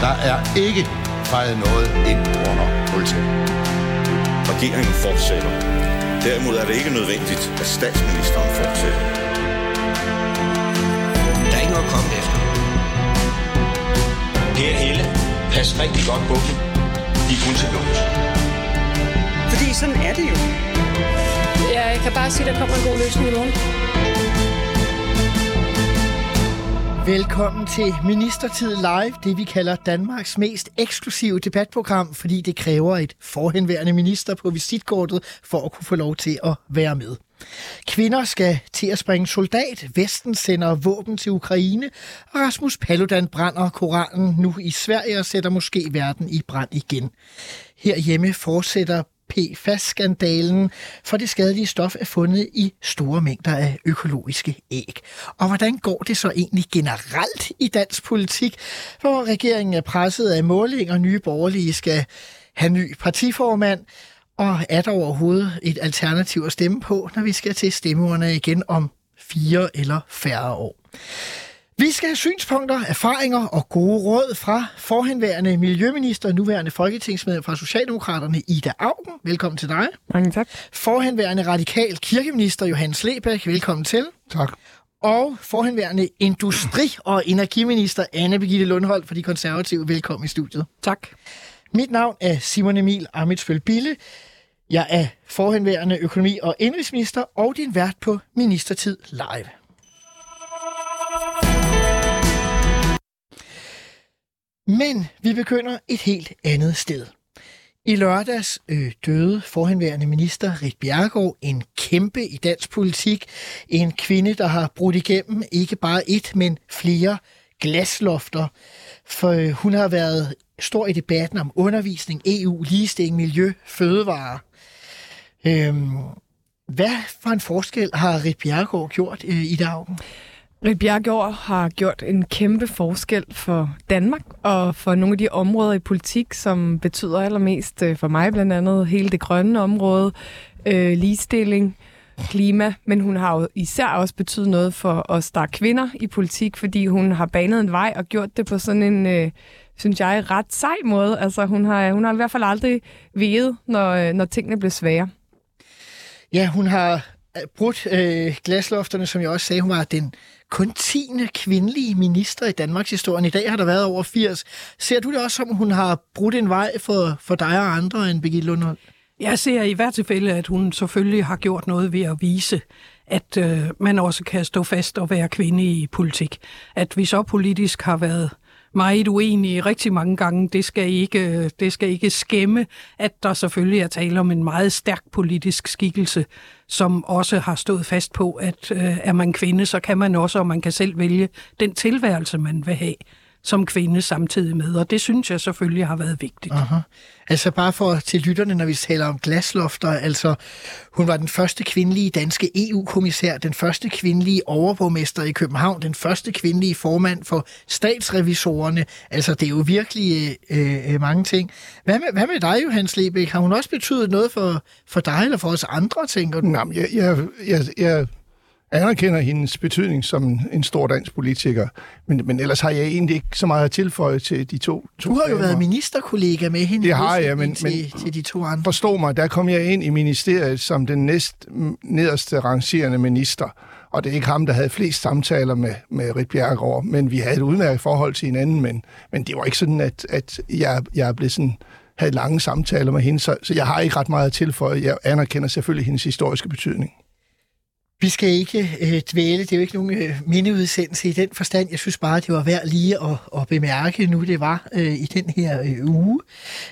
Der er ikke fejret noget ind under politiet. Regeringen fortsætter. Derimod er det ikke nødvendigt, at statsministeren fortsætter. Der er ikke noget at komme efter. Per Helle, pas rigtig godt på dem. De er kun til lås. Fordi sådan er det jo. Ja, jeg kan bare sige, at der kommer en god løsning i morgen. Velkommen til Ministertid Live, det vi kalder Danmarks mest eksklusive debatprogram, fordi det kræver et forhenværende minister på visitkortet for at kunne få lov til at være med. Kvinder skal til at springe soldat, Vesten sender våben til Ukraine, og Rasmus Paludan brænder Koranen nu i Sverige og sætter måske verden i brand igen. Herhjemme fortsætter PFAS-skandalen, for det skadelige stof er fundet i store mængder af økologiske æg. Og hvordan går det så egentlig generelt i dansk politik, hvor regeringen er presset af målinger, nye borgerlige skal have ny partiformand, og er der overhovedet et alternativ at stemme på, når vi skal til stemmeurene igen om fire eller færre år? Vi skal have synspunkter, erfaringer og gode råd fra forhenværende miljøminister, nuværende folketingsmedlem fra Socialdemokraterne, Ida Augen. Velkommen til dig. Mange tak. Forhenværende radikal kirkeminister, Johannes Lebæk. Velkommen til. Tak. Og forhenværende industri- og energiminister, Anne Birgitte Lundholdt fra De Konservative. Velkommen i studiet. Tak. Mit navn er Simon Emil Amitsføl Bille. Jeg er forhenværende økonomi- og indrigsminister og din vært på Ministertid Live. Men vi begynder et helt andet sted. I lørdags øh, døde forhenværende minister Rit Bjergård, en kæmpe i dansk politik, en kvinde, der har brudt igennem ikke bare et, men flere glaslofter. For øh, hun har været stor i debatten om undervisning, EU, ligestilling, miljø, fødevare. Øhm, hvad for en forskel har Rit Bjergård gjort øh, i dag? Rit Bjergård har gjort en kæmpe forskel for Danmark og for nogle af de områder i politik, som betyder allermest øh, for mig, blandt andet hele det grønne område, øh, ligestilling, klima, men hun har jo især også betydet noget for os, der er kvinder i politik, fordi hun har banet en vej og gjort det på sådan en, øh, synes jeg, ret sej måde. Altså hun har, hun har i hvert fald aldrig veget, når, øh, når tingene blev svære. Ja, hun har brudt øh, glaslofterne, som jeg også sagde. Hun var den kun 10. kvindelige minister i Danmarks historie. I dag har der været over 80. Ser du det også som, hun har brudt en vej for, for dig og andre end Birgitte Lundholm? Jeg ser i hvert tilfælde, at hun selvfølgelig har gjort noget ved at vise, at øh, man også kan stå fast og være kvinde i politik. At vi så politisk har været meget uenige rigtig mange gange. Det skal ikke, det skal ikke skæmme, at der selvfølgelig er tale om en meget stærk politisk skikkelse, som også har stået fast på, at øh, er man kvinde, så kan man også, og man kan selv vælge den tilværelse, man vil have som kvinde samtidig med, og det synes jeg selvfølgelig har været vigtigt. Aha. Altså bare for til lytterne, når vi taler om glaslofter, altså hun var den første kvindelige danske EU-kommissær, den første kvindelige overborgmester i København, den første kvindelige formand for statsrevisorerne, altså det er jo virkelig øh, øh, mange ting. Hvad med, hvad med dig, Johannes Lebæk? Har hun også betydet noget for, for dig eller for os andre, tænker du? Nej, jeg, jeg, jeg, jeg anerkender hendes betydning som en stor dansk politiker, men, men ellers har jeg egentlig ikke så meget at tilføje til de to, to Du har jo damer. været ministerkollega med hende. Det har jeg, men, til, men til de to andre. forstå mig, der kom jeg ind i ministeriet som den næst nederste rangerende minister, og det er ikke ham, der havde flest samtaler med, med Rit Bjergård, men vi havde et udmærket forhold til hinanden, men, men det var ikke sådan, at, at jeg, jeg blev sådan havde lange samtaler med hende, så, så jeg har ikke ret meget at tilføje. Jeg anerkender selvfølgelig hendes historiske betydning. Vi skal ikke øh, dvæle, det er jo ikke nogen øh, mindeudsendelse i den forstand. Jeg synes bare, det var værd lige at, at bemærke, nu det var øh, i den her øh, uge.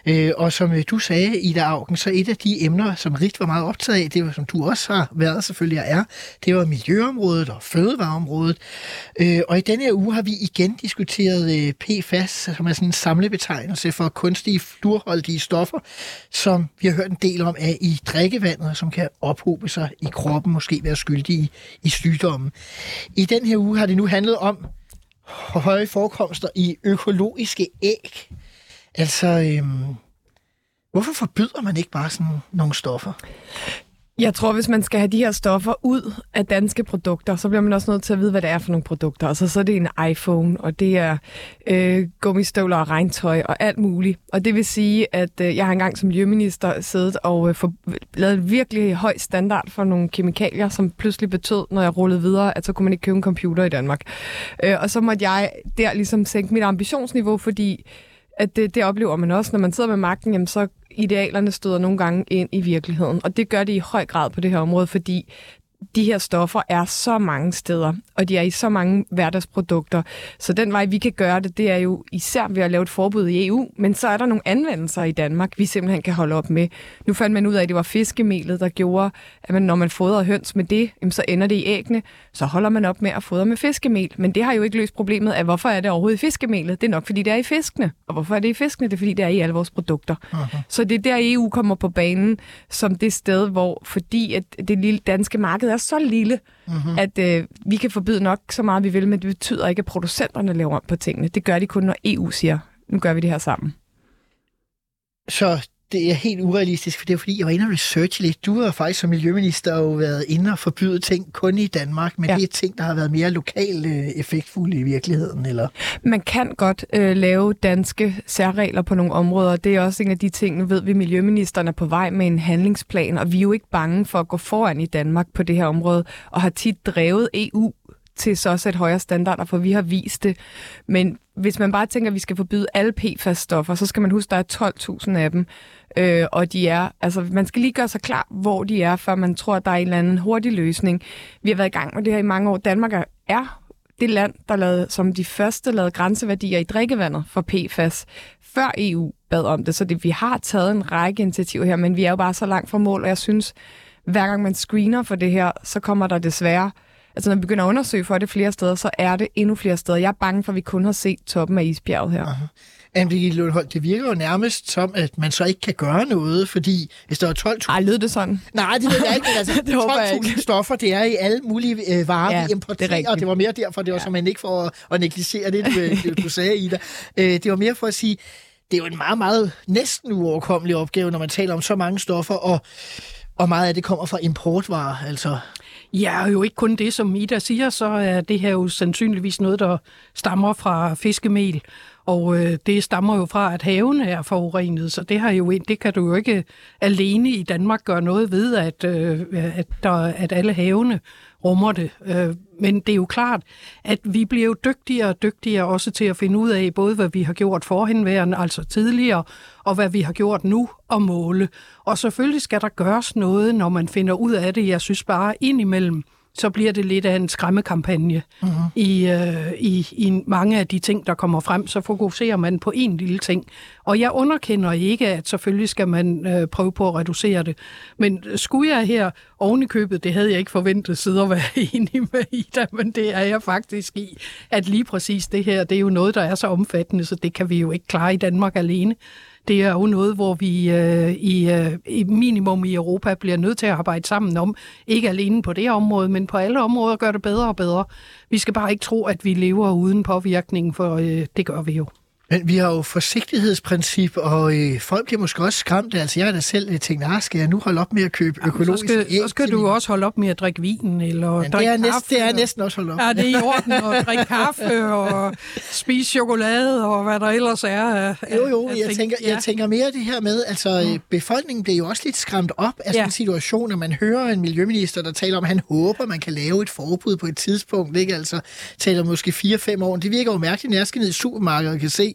Øh, og som øh, du sagde, Ida Augen, så et af de emner, som Rigt var meget optaget af, det var, som du også har været selvfølgelig og er, det var miljøområdet og fødevareområdet. Øh, og i denne her uge har vi igen diskuteret øh, PFAS, som er sådan en samlebetegnelse for kunstige fluorholdige stoffer, som vi har hørt en del om er i drikkevandet, som kan ophobe sig i kroppen, måske være skyldige i sygdommen. I den her uge har det nu handlet om høje forekomster i økologiske æg. Altså, øhm, hvorfor forbyder man ikke bare sådan nogle stoffer? Jeg tror, hvis man skal have de her stoffer ud af danske produkter, så bliver man også nødt til at vide, hvad det er for nogle produkter. Altså, så er det en iPhone, og det er øh, gummistøvler og regntøj og alt muligt. Og det vil sige, at øh, jeg har engang som miljøminister siddet og øh, for, lavet en virkelig høj standard for nogle kemikalier, som pludselig betød, når jeg rullede videre, at så kunne man ikke købe en computer i Danmark. Øh, og så måtte jeg der ligesom sænke mit ambitionsniveau, fordi at det, det oplever man også, når man sidder med magten, jamen så idealerne støder nogle gange ind i virkeligheden. Og det gør det i høj grad på det her område, fordi de her stoffer er så mange steder, og de er i så mange hverdagsprodukter. Så den vej, vi kan gøre det, det er jo især ved at lave et forbud i EU, men så er der nogle anvendelser i Danmark, vi simpelthen kan holde op med. Nu fandt man ud af, at det var fiskemelet, der gjorde, at man, når man fodrer høns med det, så ender det i æggene, så holder man op med at fodre med fiskemel. Men det har jo ikke løst problemet af, hvorfor er det overhovedet i fiskemelet? Det er nok, fordi det er i fiskene. Og hvorfor er det i fiskene? Det er, fordi det er i alle vores produkter. Uh-huh. Så det er der, EU kommer på banen som det sted, hvor fordi at det lille danske marked er så lille, mm-hmm. at øh, vi kan forbyde nok så meget, vi vil, men det betyder ikke, at producenterne laver om på tingene. Det gør de kun, når EU siger, nu gør vi det her sammen. Så det er helt urealistisk, for det er fordi, jeg var inde og researche lidt. Du har faktisk som miljøminister jo været inde og forbyde ting kun i Danmark, men ja. det er ting, der har været mere lokalt øh, effektfulde i virkeligheden, eller? Man kan godt øh, lave danske særregler på nogle områder. Det er også en af de ting, nu ved vi, miljøministeren er på vej med en handlingsplan, og vi er jo ikke bange for at gå foran i Danmark på det her område, og har tit drevet EU til så at sætte højere standarder, for vi har vist det. Men hvis man bare tænker, at vi skal forbyde alle PFAS-stoffer, så skal man huske, at der er 12.000 af dem. Øh, og de er, altså, man skal lige gøre sig klar, hvor de er, før man tror, at der er en eller anden hurtig løsning. Vi har været i gang med det her i mange år. Danmark er det land, der lavede, som de første lavede grænseværdier i drikkevandet for PFAS, før EU bad om det. Så det, vi har taget en række initiativer her, men vi er jo bare så langt fra mål, og jeg synes, hver gang man screener for det her, så kommer der desværre altså når vi begynder at undersøge for det flere steder, så er det endnu flere steder. Jeg er bange for, at vi kun har set toppen af isbjerget her. Aha. Anne Lundholdt, det virker jo nærmest som, at man så ikke kan gøre noget, fordi hvis der er 12.000... Ej, lød det sådan? Nej, det ved jeg ikke, altså 12.000 stoffer, det er i alle mulige øh, varer, ja, vi importerer, det og det var mere derfor, det var ja. så man ikke for at, at negligere det, du, øh, du sagde, Ida. Øh, det var mere for at sige, det er jo en meget, meget næsten uoverkommelig opgave, når man taler om så mange stoffer, og, og meget af det kommer fra importvarer, altså... Ja, og jo ikke kun det, som Ida siger, så er det her jo sandsynligvis noget, der stammer fra fiskemel. Og øh, det stammer jo fra, at havene er forurenet, så det, har jo, det kan du jo ikke alene i Danmark gøre noget ved, at, øh, at, der, at alle havene rummer det. Øh, men det er jo klart, at vi bliver jo dygtigere og dygtigere også til at finde ud af, både hvad vi har gjort forhenværende, altså tidligere, og hvad vi har gjort nu og måle. Og selvfølgelig skal der gøres noget, når man finder ud af det. Jeg synes bare indimellem, så bliver det lidt af en skræmmekampagne uh-huh. i, øh, i, i mange af de ting, der kommer frem. Så fokuserer man på en lille ting. Og jeg underkender ikke, at selvfølgelig skal man øh, prøve på at reducere det. Men skulle jeg her oven i købet, det havde jeg ikke forventet sidde og være enig med Ida, men det er jeg faktisk i, at lige præcis det her, det er jo noget, der er så omfattende, så det kan vi jo ikke klare i Danmark alene det er jo noget, hvor vi øh, i, øh, i minimum i Europa bliver nødt til at arbejde sammen om, ikke alene på det område, men på alle områder gør det bedre og bedre. Vi skal bare ikke tro, at vi lever uden påvirkning, for øh, det gør vi jo. Men vi har jo forsigtighedsprincip, og øh, folk bliver måske også skræmt. Altså, jeg har da selv øh, tænkt, ah, skal jeg nu holde op med at købe økologisk Jamen, så skal, så skal du også holde op med at drikke vin, eller Men drikke det er kaffe. det er næsten også holdt op. Ja, det er i orden at drikke kaffe og spise chokolade og hvad der ellers er. Jo, jo, jeg, tænker, ja. jeg tænker mere det her med, altså mm. befolkningen bliver jo også lidt skræmt op af sådan ja. en situation, når man hører en miljøminister, der taler om, at han håber, man kan lave et forbud på et tidspunkt, ikke? Altså taler måske 4-5 år. Det virker jo mærkeligt, når jeg skal ned i supermarkedet og kan se,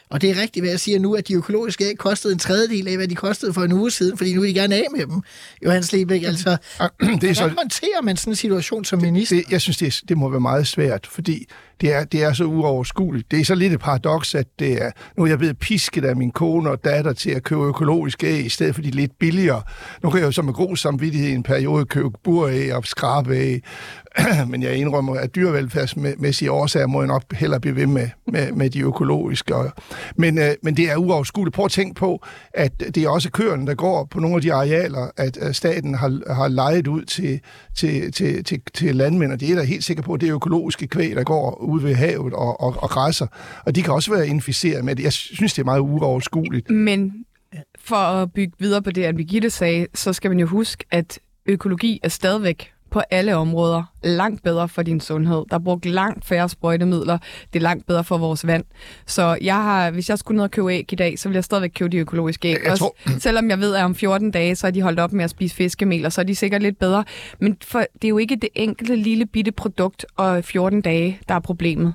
og det er rigtigt, hvad jeg siger nu, at de økologiske æg kostede en tredjedel af, hvad de kostede for en uge siden, fordi nu vil de gerne af med dem. Johannes Lebæk, altså, det er så, hvordan håndterer man sådan en situation som minister? Det, jeg synes, det, er, det må være meget svært, fordi det er, det er så uoverskueligt. Det er så lidt et paradoks, at det er, nu er jeg ved pisket af min kone og datter til at købe økologiske æg, i stedet for de lidt billigere. Nu kan jeg jo så med god samvittighed i en periode købe buræg og skrabeæg, men jeg indrømmer, at dyrevelfærdsmæssige årsager må jeg nok hellere blive ved med, med, med de økologiske. Men, øh, men det er uoverskueligt. Prøv at tænke på, at det er også køerne, der går på nogle af de arealer, at staten har, har lejet ud til, til, til, til, til landmænd, og det er der helt sikker på, at det er økologiske kvæg, der går ude ved havet og, og, og græsser. Og de kan også være inficeret med det. Jeg synes, det er meget uoverskueligt. Men for at bygge videre på det, at Birgitte sagde, så skal man jo huske, at økologi er stadigvæk på alle områder langt bedre for din sundhed. Der er brugt langt færre sprøjtemidler. Det er langt bedre for vores vand. Så jeg har, hvis jeg skulle ned og købe æg i dag, så vil jeg stadigvæk købe de økologiske æg. Jeg tror... Også, selvom jeg ved, at om 14 dage, så er de holdt op med at spise fiskemel, og så er de sikkert lidt bedre. Men for, det er jo ikke det enkelte lille bitte produkt og 14 dage, der er problemet.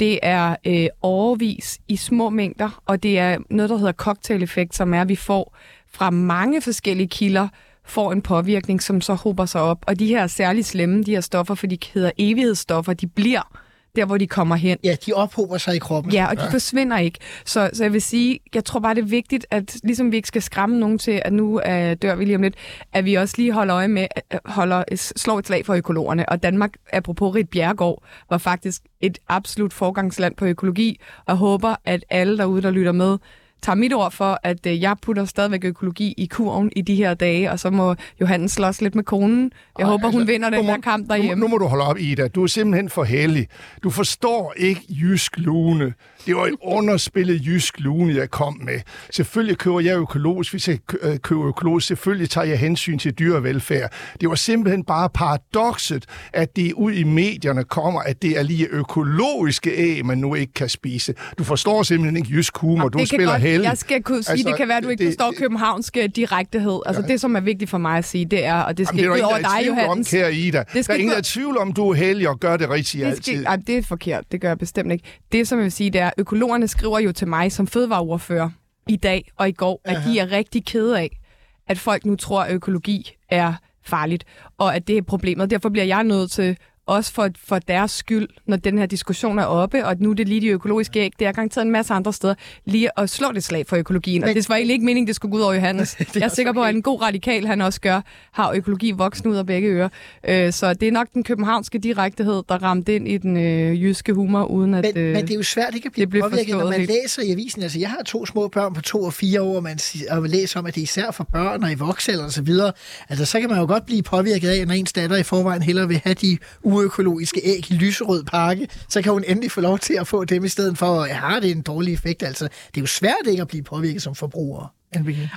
Det er øh, overvis i små mængder, og det er noget, der hedder cocktail-effekt, som er, at vi får fra mange forskellige kilder, får en påvirkning, som så hober sig op. Og de her særligt slemme, de her stoffer, for de hedder evighedsstoffer, de bliver der, hvor de kommer hen. Ja, de ophober sig i kroppen. Ja, og de ja. forsvinder ikke. Så, så jeg vil sige, jeg tror bare, det er vigtigt, at ligesom vi ikke skal skræmme nogen til, at nu uh, dør vi lige om lidt, at vi også lige holder øje med, uh, holder, slår et slag for økologerne. Og Danmark, apropos Rit Bjergård, var faktisk et absolut forgangsland på økologi, og håber, at alle derude, der lytter med, tager mit ord for, at øh, jeg putter stadigvæk økologi i kurven i de her dage, og så må Johannes slås lidt med konen. Jeg Ej, håber, altså, hun vinder den må, her kamp derhjemme. Nu, nu må du holde op, Ida. Du er simpelthen for heldig. Du forstår ikke jysk lune. Det var et underspillet jysk lune, jeg kom med. Selvfølgelig køber jeg økologisk, hvis jeg øh, køber økologisk. Selvfølgelig tager jeg hensyn til dyrevelfærd. Det var simpelthen bare paradokset, at det ud i medierne kommer, at det er lige økologiske æg, man nu ikke kan spise. Du forstår simpelthen ikke jysk humor. Du spiller heldig. Jeg skal kunne sige, altså, det kan være, at du ikke det, forstår det, københavnske øh, direktehed. Altså ja. det, som er vigtigt for mig at sige, det er, og det skal Jamen, ikke over dig, Johannes. Om, kære Ida. Det skal der er ingen, der er tvivl om, du er heldig og gør det rigtigt det skal, altid. Ej, det er forkert. Det gør jeg bestemt ikke. Det, som jeg vil sige, det er, økologerne skriver jo til mig som fødevareordfører i dag og i går, at de er rigtig kede af, at folk nu tror, at økologi er farligt, og at det er problemet. Derfor bliver jeg nødt til også for, for deres skyld, når den her diskussion er oppe, og nu er det lige de økologiske æg, det er garanteret en masse andre steder, lige at slå det slag for økologien. Men, og det var egentlig ikke meningen, det skulle gå ud over Johannes. jeg er sikker på, at en god radikal, han også gør, har økologi voksen ud af begge ører. Øh, så det er nok den københavnske direktehed, der ramte ind i den øh, jyske humor, uden at men, øh, men det er jo svært ikke at blive det påvirket, når man helt. læser i avisen. Altså, jeg har to små børn på to og fire år, man, og læser om, at det er især for børn og i voksalder og så videre. Altså, så kan man jo godt blive påvirket af, når ens datter i forvejen hellere vil have de uøkologiske æg i lyserød pakke, så kan hun endelig få lov til at få dem i stedet for, at har det en dårlig effekt. Altså, det er jo svært ikke at blive påvirket som forbruger.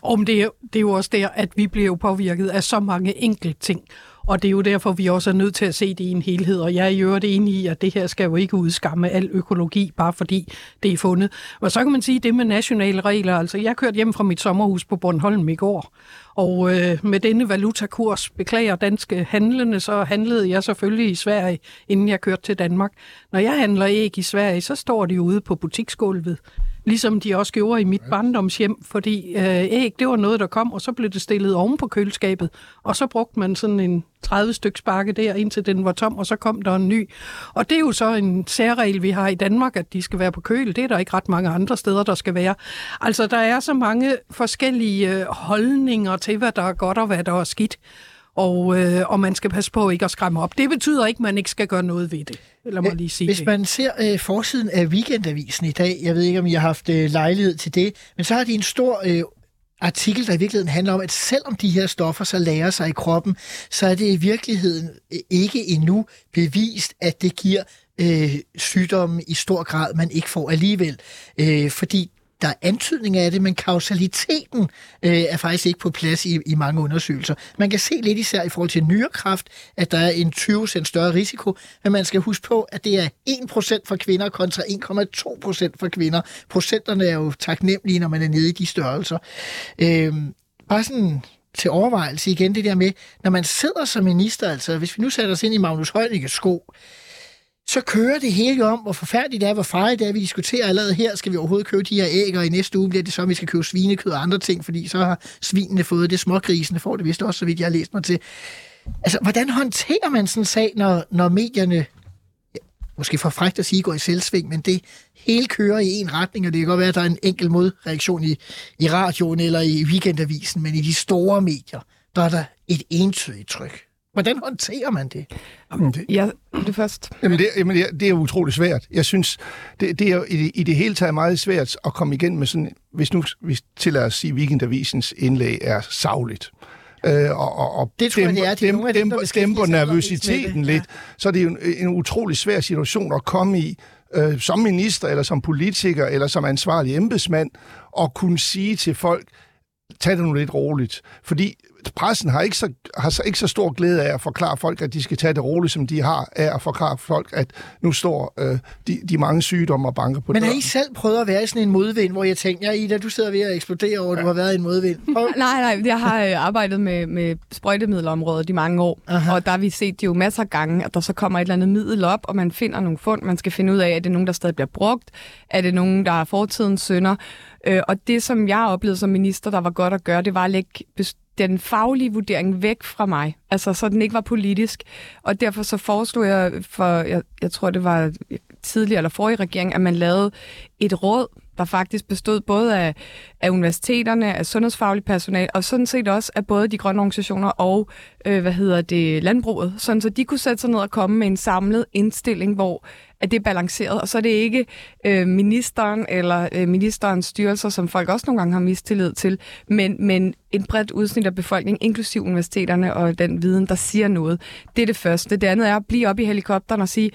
Om det, er, det er jo også der, at vi bliver påvirket af så mange enkelte ting. Og det er jo derfor, vi også er nødt til at se det i en helhed. Og jeg er i øvrigt enig i, at det her skal jo ikke udskamme al økologi, bare fordi det er fundet. Og så kan man sige det med nationale regler. Altså, jeg kørte hjem fra mit sommerhus på Bornholm i går, og øh, med denne valutakurs, beklager danske handlende, så handlede jeg selvfølgelig i Sverige, inden jeg kørte til Danmark. Når jeg handler æg i Sverige, så står de ude på butiksgulvet ligesom de også gjorde i mit barndomshjem, fordi øh, æg, det var noget, der kom, og så blev det stillet oven på køleskabet, og så brugte man sådan en 30 stykker sparke der, indtil den var tom, og så kom der en ny. Og det er jo så en særregel, vi har i Danmark, at de skal være på køl. Det er der ikke ret mange andre steder, der skal være. Altså, der er så mange forskellige øh, holdninger til, hvad der er godt og hvad der er skidt og, øh, og man skal passe på ikke at skræmme op. Det betyder ikke, at man ikke skal gøre noget ved det. Eller må lige sige Hvis det. man ser øh, forsiden af Weekendavisen i dag, jeg ved ikke, om I har haft øh, lejlighed til det, men så har de en stor øh, artikel, der i virkeligheden handler om, at selvom de her stoffer så lærer sig i kroppen, så er det i virkeligheden øh, ikke endnu bevist, at det giver øh, sygdomme i stor grad, man ikke får alligevel. Øh, fordi der er antydning af det, men kausaliteten øh, er faktisk ikke på plads i, i mange undersøgelser. Man kan se lidt især i forhold til nyrekræft, at der er en 20% større risiko, men man skal huske på, at det er 1% for kvinder kontra 1,2% for kvinder. Procenterne er jo taknemmelige, når man er nede i de størrelser. Øh, bare sådan til overvejelse igen det der med, når man sidder som minister, altså hvis vi nu sætter os ind i Magnus Heunicke's sko, så kører det hele jo om, hvor forfærdeligt det er, hvor farligt det er. Vi diskuterer allerede her, skal vi overhovedet købe de her æg, og i næste uge bliver det så, at vi skal købe svinekød og andre ting, fordi så har svinene fået det, smågrisene får det vist også, så vidt jeg har læst mig til. Altså, hvordan håndterer man sådan en sag, når, når medierne, ja, måske for frækt at sige, går i selvsving, men det hele kører i en retning, og det kan godt være, at der er en enkelt modreaktion i, i radioen eller i weekendavisen, men i de store medier, der er der et entydigt tryk. Hvordan håndterer man det? Jamen, det ja, det først. Jamen, det, jamen det, det er utroligt svært. Jeg synes, det, det er i det, i det hele taget meget svært at komme igen med sådan, hvis nu vi tillader at sige, at Weekendavisens indlæg er savligt. Øh, og, og, og det tror dæmper, jeg, det er dem, dem, dem, dæmper nervøsiteten lidt, ja. så er det jo en, en utrolig svær situation at komme i, øh, som minister, eller som politiker, eller som ansvarlig embedsmand, og kunne sige til folk, tag det nu lidt roligt. Fordi pressen har ikke, så, har så, ikke så stor glæde af at forklare folk, at de skal tage det roligt, som de har, af at forklare folk, at nu står øh, de, de mange sygdomme og banker på Men har. I selv prøvet at være i sådan en modvind, hvor jeg tænkte, ja Ida, du sidder ved at eksplodere over, at du har været i en modvind. Nej, nej, jeg har øh, arbejdet med, med sprøjtemiddelområdet i mange år, Aha. og der har vi set jo masser af gange, at der så kommer et eller andet middel op, og man finder nogle fund, man skal finde ud af, er det nogen, der stadig bliver brugt, er det nogen, der er fortidens synder, øh, og det, som jeg oplevede som minister, der var godt at gøre, det var at lægge den faglige vurdering væk fra mig, altså så den ikke var politisk, og derfor så foreslog jeg for, jeg, jeg tror det var tidligere eller forrige regering, at man lavede et råd, der faktisk bestod både af, af universiteterne, af sundhedsfagligt personal, og sådan set også af både de grønne organisationer og, øh, hvad hedder det, landbruget, sådan så de kunne sætte sig ned og komme med en samlet indstilling, hvor at det er balanceret, og så er det ikke øh, ministeren eller øh, ministerens styrelser, som folk også nogle gange har mistillid til, men, men en bredt udsnit af befolkningen, inklusiv universiteterne og den viden, der siger noget. Det er det første. Det andet er at blive op i helikopteren og sige,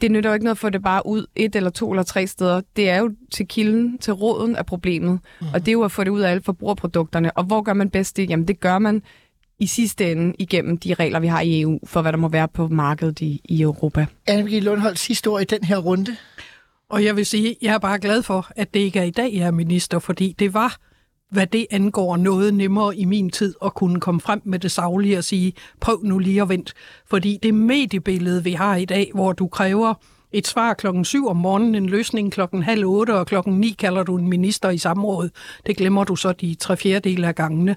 det nytter jo ikke noget at få det bare ud et eller to eller tre steder. Det er jo til kilden, til roden af problemet. Mm. Og det er jo at få det ud af alle forbrugerprodukterne. Og hvor gør man bedst det? Jamen det gør man i sidste ende igennem de regler, vi har i EU, for hvad der må være på markedet i, i Europa. Anne-Begitte Lundholdt, sidste ord i den her runde. Og jeg vil sige, jeg er bare glad for, at det ikke er i dag, jeg er minister, fordi det var, hvad det angår, noget nemmere i min tid at kunne komme frem med det savlige og sige, prøv nu lige at vente. Fordi det mediebillede, vi har i dag, hvor du kræver et svar klokken 7 om morgenen, en løsning klokken halv otte, og klokken 9 kalder du en minister i samråd. Det glemmer du så de tre fjerdedele af gangene.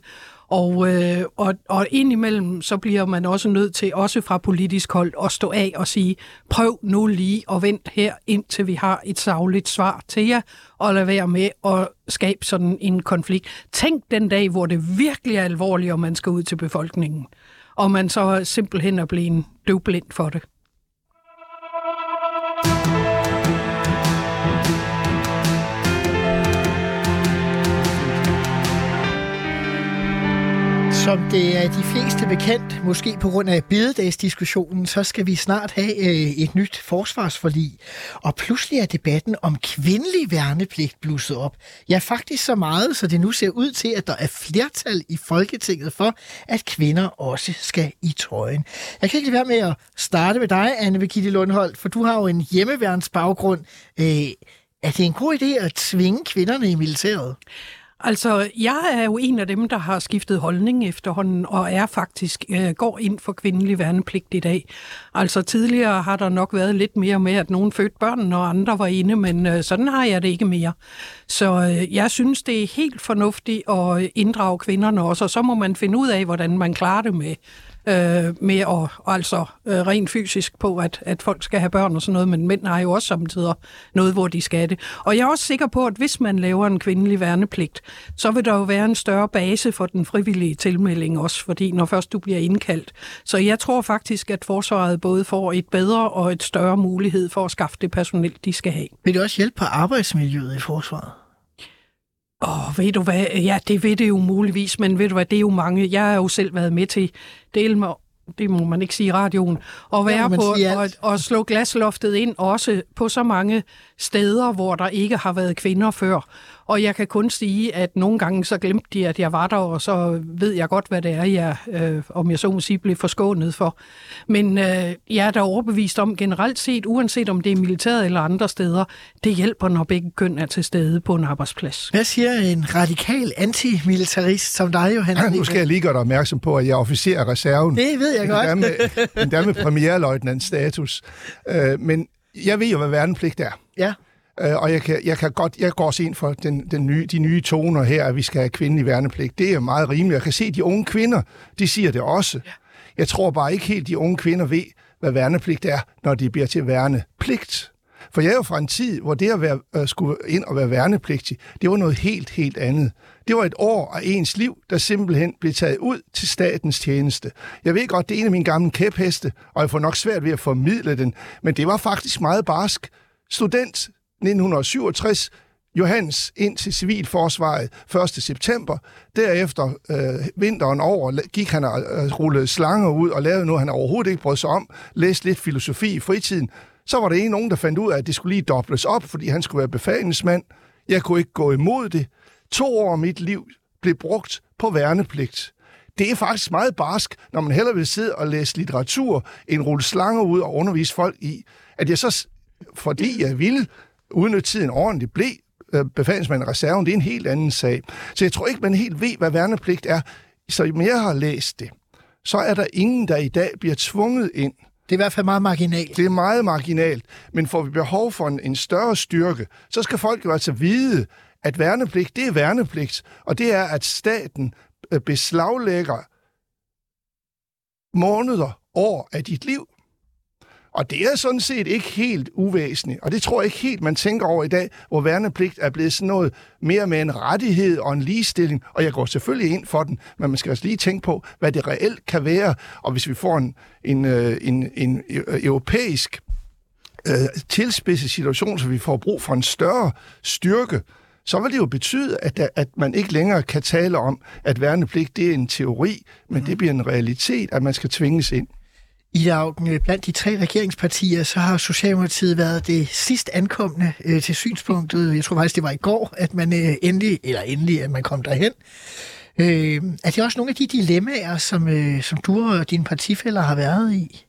Og, øh, og, og indimellem, så bliver man også nødt til, også fra politisk hold, at stå af og sige, prøv nu lige at vente her, indtil vi har et savligt svar til jer, og lad være med at skabe sådan en konflikt. Tænk den dag, hvor det virkelig er alvorligt, og man skal ud til befolkningen, og man så simpelthen er blevet døvblind for det. Som det er de fleste bekendt, måske på grund af bededagsdiskussionen, så skal vi snart have øh, et nyt forsvarsforlig. Og pludselig er debatten om kvindelig værnepligt blusset op. Ja, faktisk så meget, så det nu ser ud til, at der er flertal i Folketinget for, at kvinder også skal i trøjen. Jeg kan ikke lade være med at starte med dig, Anne Birgitte Lundholdt, for du har jo en hjemmeværnsbaggrund. Øh, er det en god idé at tvinge kvinderne i militæret? Altså, jeg er jo en af dem, der har skiftet holdning efterhånden, og er faktisk øh, går ind for kvindelig værnepligt i dag. Altså, tidligere har der nok været lidt mere med, at nogen fødte børn, og andre var inde, men øh, sådan har jeg det ikke mere. Så øh, jeg synes, det er helt fornuftigt at inddrage kvinderne også, og så må man finde ud af, hvordan man klarer det med øh, med at altså øh, rent fysisk på, at, at folk skal have børn og sådan noget, men mænd har jo også samtidig noget, hvor de skal det. Og jeg er også sikker på, at hvis man laver en kvindelig værnepligt, så vil der jo være en større base for den frivillige tilmelding også, fordi når først du bliver indkaldt. Så jeg tror faktisk, at forsvaret både får et bedre og et større mulighed for at skaffe det personel, de skal have. Vil det også hjælpe på arbejdsmiljøet i forsvaret? Åh, oh, ved du hvad? Ja, det ved det jo muligvis, men ved du hvad, det er jo mange. Jeg har jo selv været med til del med det må man ikke sige i radioen, at være på og, og slå glasloftet ind også på så mange steder, hvor der ikke har været kvinder før. Og jeg kan kun sige, at nogle gange så glemte de, at jeg var der, og så ved jeg godt, hvad det er, jeg, øh, om jeg så må sige, blev forskånet for. Men øh, jeg er da overbevist om generelt set, uanset om det er militæret eller andre steder, det hjælper, når begge køn er til stede på en arbejdsplads. Hvad siger en radikal antimilitarist som dig, Johan? Nu skal jeg lige gøre dig opmærksom på, at jeg er officer af reserven. Det ved jeg Endda godt. med, endda med premierløjtnants status. Øh, men jeg ved jo, hvad værnepligt er. Ja. Øh, og jeg, kan, jeg, kan godt, jeg går også ind for den, den nye, de nye toner her, at vi skal have kvindelig værnepligt. Det er meget rimeligt. Jeg kan se, at de unge kvinder, de siger det også. Jeg tror bare ikke helt, de unge kvinder ved, hvad værnepligt er, når de bliver til værnepligt. For jeg er jo fra en tid, hvor det at være, uh, skulle ind og være værnepligtig, det var noget helt, helt andet. Det var et år af ens liv, der simpelthen blev taget ud til statens tjeneste. Jeg ved godt, det er en af mine gamle kæpheste, og jeg får nok svært ved at formidle den, men det var faktisk meget barsk. Student 1967, Johannes ind til civilforsvaret 1. september. Derefter øh, vinteren over gik han og øh, rullede slanger ud og lavede noget, han overhovedet ikke brød sig om. Læste lidt filosofi i fritiden. Så var der en nogen, der fandt ud af, at det skulle lige dobles op, fordi han skulle være befalingsmand. Jeg kunne ikke gå imod det. To år af mit liv blev brugt på værnepligt. det er faktisk meget barsk, når man hellere vil sidde og læse litteratur, end rulle slanger ud og undervise folk i. At jeg så, fordi jeg ville udnytte tiden ordentligt, blev øh, befalingsmand i reserven, det er en helt anden sag. Så jeg tror ikke, man helt ved, hvad værnepligt er. Så mere jeg har læst det, så er der ingen, der i dag bliver tvunget ind. Det er i hvert fald meget marginalt. Det er meget marginalt, men får vi behov for en, en større styrke, så skal folk jo altså vide, at værnepligt, det er værnepligt, og det er, at staten øh, beslaglægger måneder, år af dit liv. Og det er sådan set ikke helt uvæsentligt, og det tror jeg ikke helt, man tænker over i dag, hvor værnepligt er blevet sådan noget mere med en rettighed og en ligestilling, og jeg går selvfølgelig ind for den, men man skal også lige tænke på, hvad det reelt kan være, og hvis vi får en, en, øh, en, en europæisk øh, tilspidset situation, så vi får brug for en større styrke, så vil det jo betyde, at, der, at man ikke længere kan tale om, at værnepligt det er en teori, men det bliver en realitet, at man skal tvinges ind. I dagen øh, blandt de tre regeringspartier, så har Socialdemokratiet været det sidst ankommende øh, til synspunktet. Jeg tror faktisk, det var i går, at man øh, endelig, eller endelig, at man kom derhen. Øh, er det også nogle af de dilemmaer, som, øh, som du og dine partifælder har været i?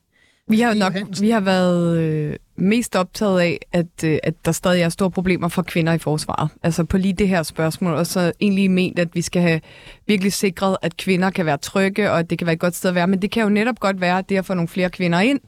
Vi har nok vi har været øh, mest optaget af, at, øh, at der stadig er store problemer for kvinder i forsvaret. Altså på lige det her spørgsmål, og så egentlig ment, at vi skal have virkelig sikret, at kvinder kan være trygge, og at det kan være et godt sted at være. Men det kan jo netop godt være, at det at få nogle flere kvinder ind,